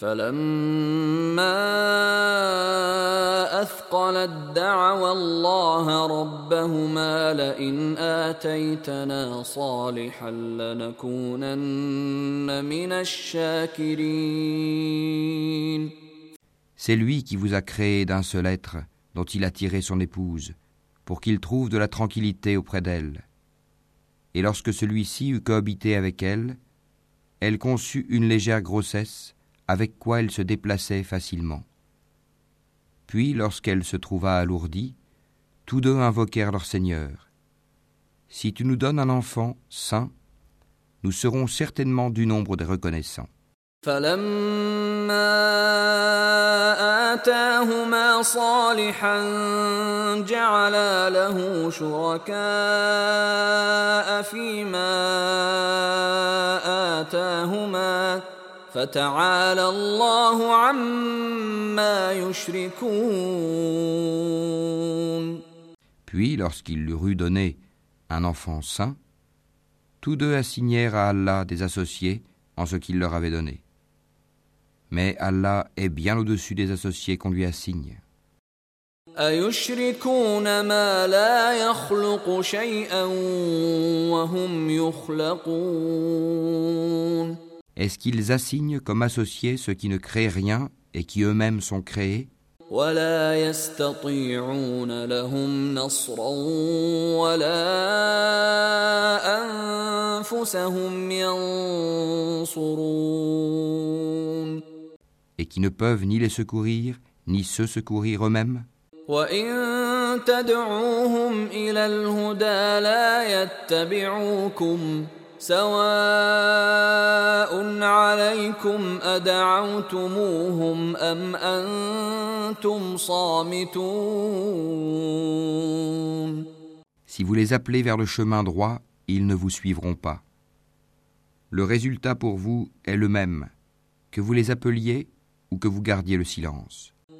Speaker 1: فلما أثقلت دعوا الله ربهما لئن آتيتنا صالحا لنكونن من الشاكرين
Speaker 2: C'est lui qui vous a créé d'un seul être dont il a tiré son épouse, pour qu'il trouve de la tranquillité auprès d'elle. Et lorsque celui-ci eut cohabité avec elle, elle conçut une légère grossesse, avec quoi elle se déplaçait facilement. Puis, lorsqu'elle se trouva alourdie, tous deux invoquèrent leur Seigneur. Si tu nous donnes un enfant saint, nous serons certainement du nombre des reconnaissants.
Speaker 1: فلما آتاهما صالحا جعلا له شركاء فيما آتاهما فتعالى الله عما يشركون
Speaker 2: Puis, lorsqu'il leur eut donné un enfant saint, tous deux assignèrent à Allah des associés en ce qu'il leur avait donné. Mais Allah est bien au-dessus des associés qu'on lui assigne.
Speaker 1: أيشركون ما لا يخلق شيئا وهم يخلقون
Speaker 2: Est-ce qu'ils assignent comme associés ceux qui ne créent rien et qui eux-mêmes sont créés
Speaker 1: ولا يستطيعون لهم نصرا ولا أنفسهم ينصرون
Speaker 2: et qui ne peuvent ni les secourir, ni se secourir eux-mêmes
Speaker 1: وإن تدعوهم إلى الهدى لا يتبعوكم سواء عليكم أدعوتموهم أم أنتم صامتون
Speaker 2: Si vous les appelez vers le chemin droit, ils ne vous suivront pas. Le résultat pour vous est le même, que vous les appeliez ou que vous gardiez le silence.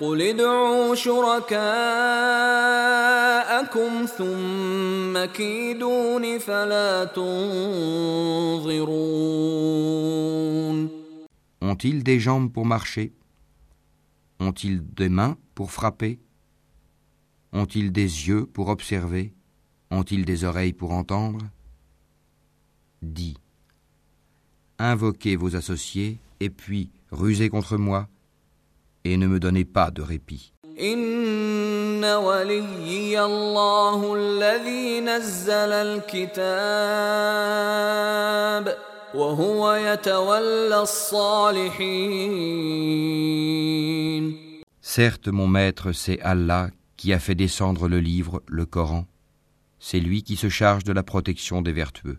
Speaker 1: قل ادعوا شركاءكم ثم كيدون فلا تنظرون
Speaker 2: Ont-ils des jambes pour marcher Ont-ils des mains pour frapper Ont-ils des yeux pour observer Ont-ils des oreilles pour entendre Dis. Invoquez vos associés et puis rusez contre moi et ne me donnez pas de répit.
Speaker 1: إن وليي الله الذي نزل الكتاب وهو يتولى الصالحين
Speaker 2: Certes, mon maître, c'est Allah qui a fait descendre le livre, le Coran. C'est lui qui se charge de la protection des vertueux.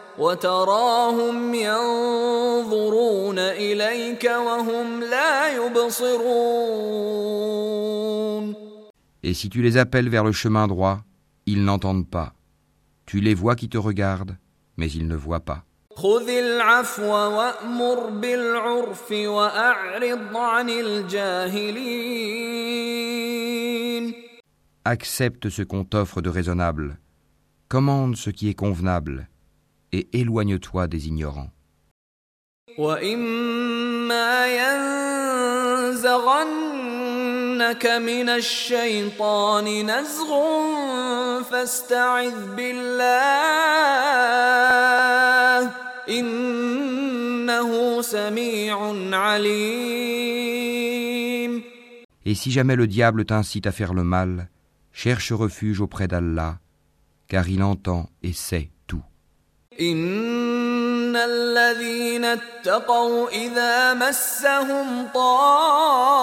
Speaker 1: وتراهم ينظرون إليك وهم لا يبصرون
Speaker 2: Et si tu les appelles vers le chemin droit, ils n'entendent pas. Tu les vois qui te regardent, mais ils ne voient pas.
Speaker 1: خذ العفو وأمر بالعرف وأعرض عن الجاهلين
Speaker 2: Accepte ce qu'on t'offre de raisonnable, commande ce qui est convenable, et éloigne-toi des ignorants. Et si jamais le diable t'incite à faire le mal, cherche refuge auprès d'Allah, car il entend et sait. tout.
Speaker 1: إن الذين اتقوا إذا مسهم طائف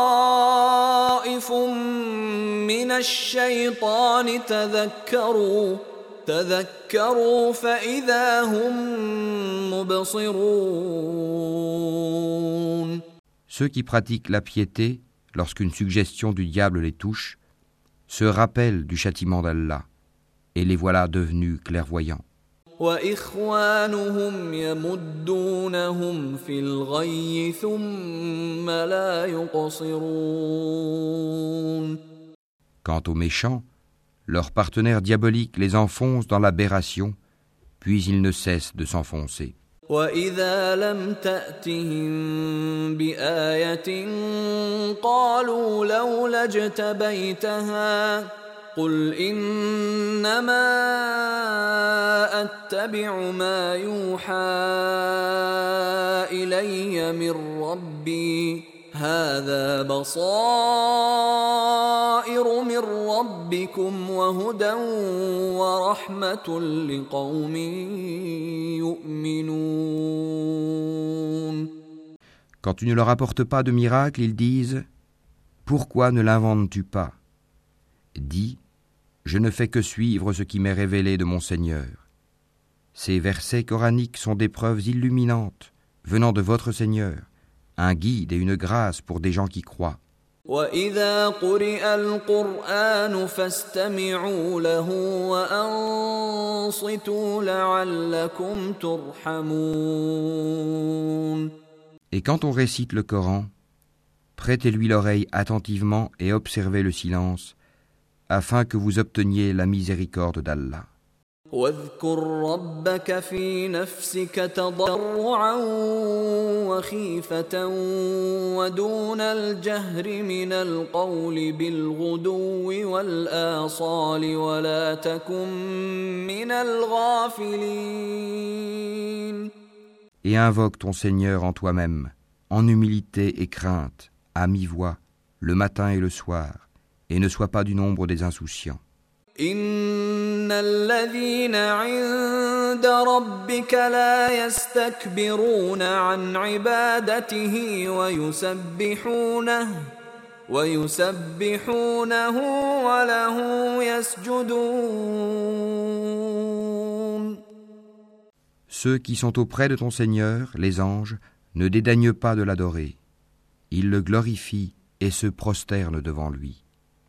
Speaker 1: من الشيطان تذكروا تذكروا فإذا هم مبصرون
Speaker 2: Ceux qui pratiquent la piété, lorsqu'une suggestion du diable les touche, se rappellent du châtiment d'Allah, et les voilà devenus clairvoyants.
Speaker 1: وإخوانهم يمدونهم في الغي ثم لا يقصرون
Speaker 2: Quant aux méchants, leurs partenaires diaboliques les enfoncent dans l'aberration, puis ils ne cessent de s'enfoncer.
Speaker 1: وإذا لم تأتهم بآية قالوا لولا اجتبيتها قل إنما أتبع ما يوحى إلي من ربي هذا بصائر من ربكم وهدى ورحمة لقوم يؤمنون
Speaker 2: Quand tu ne leur apportes pas de miracle, ils disent Pourquoi ne l'inventes-tu pas Dis je ne fais que suivre ce qui m'est révélé de mon Seigneur. Ces versets coraniques sont des preuves illuminantes venant de votre Seigneur, un guide et une grâce pour des gens qui croient. Et quand on récite le Coran, prêtez-lui l'oreille attentivement et observez le silence afin que vous obteniez la miséricorde d'Allah.
Speaker 1: واذكر ربك في نفسك تضرعا وخيفة ودون الجهر من القول بالغدو والآصال ولا تكن من الغافلين
Speaker 2: Et invoque ton Seigneur en toi-même, en humilité et crainte, à mi-voix, le matin et le soir, et ne sois pas du nombre des insouciants.
Speaker 1: إن الذين عند ربك لا يستكبرون عن عبادته ويسبحونه ويسبحونه وله يسجدون
Speaker 2: Ceux qui sont auprès de ton Seigneur, les anges, ne dédaignent pas de l'adorer. Ils le glorifient et se prosternent devant lui.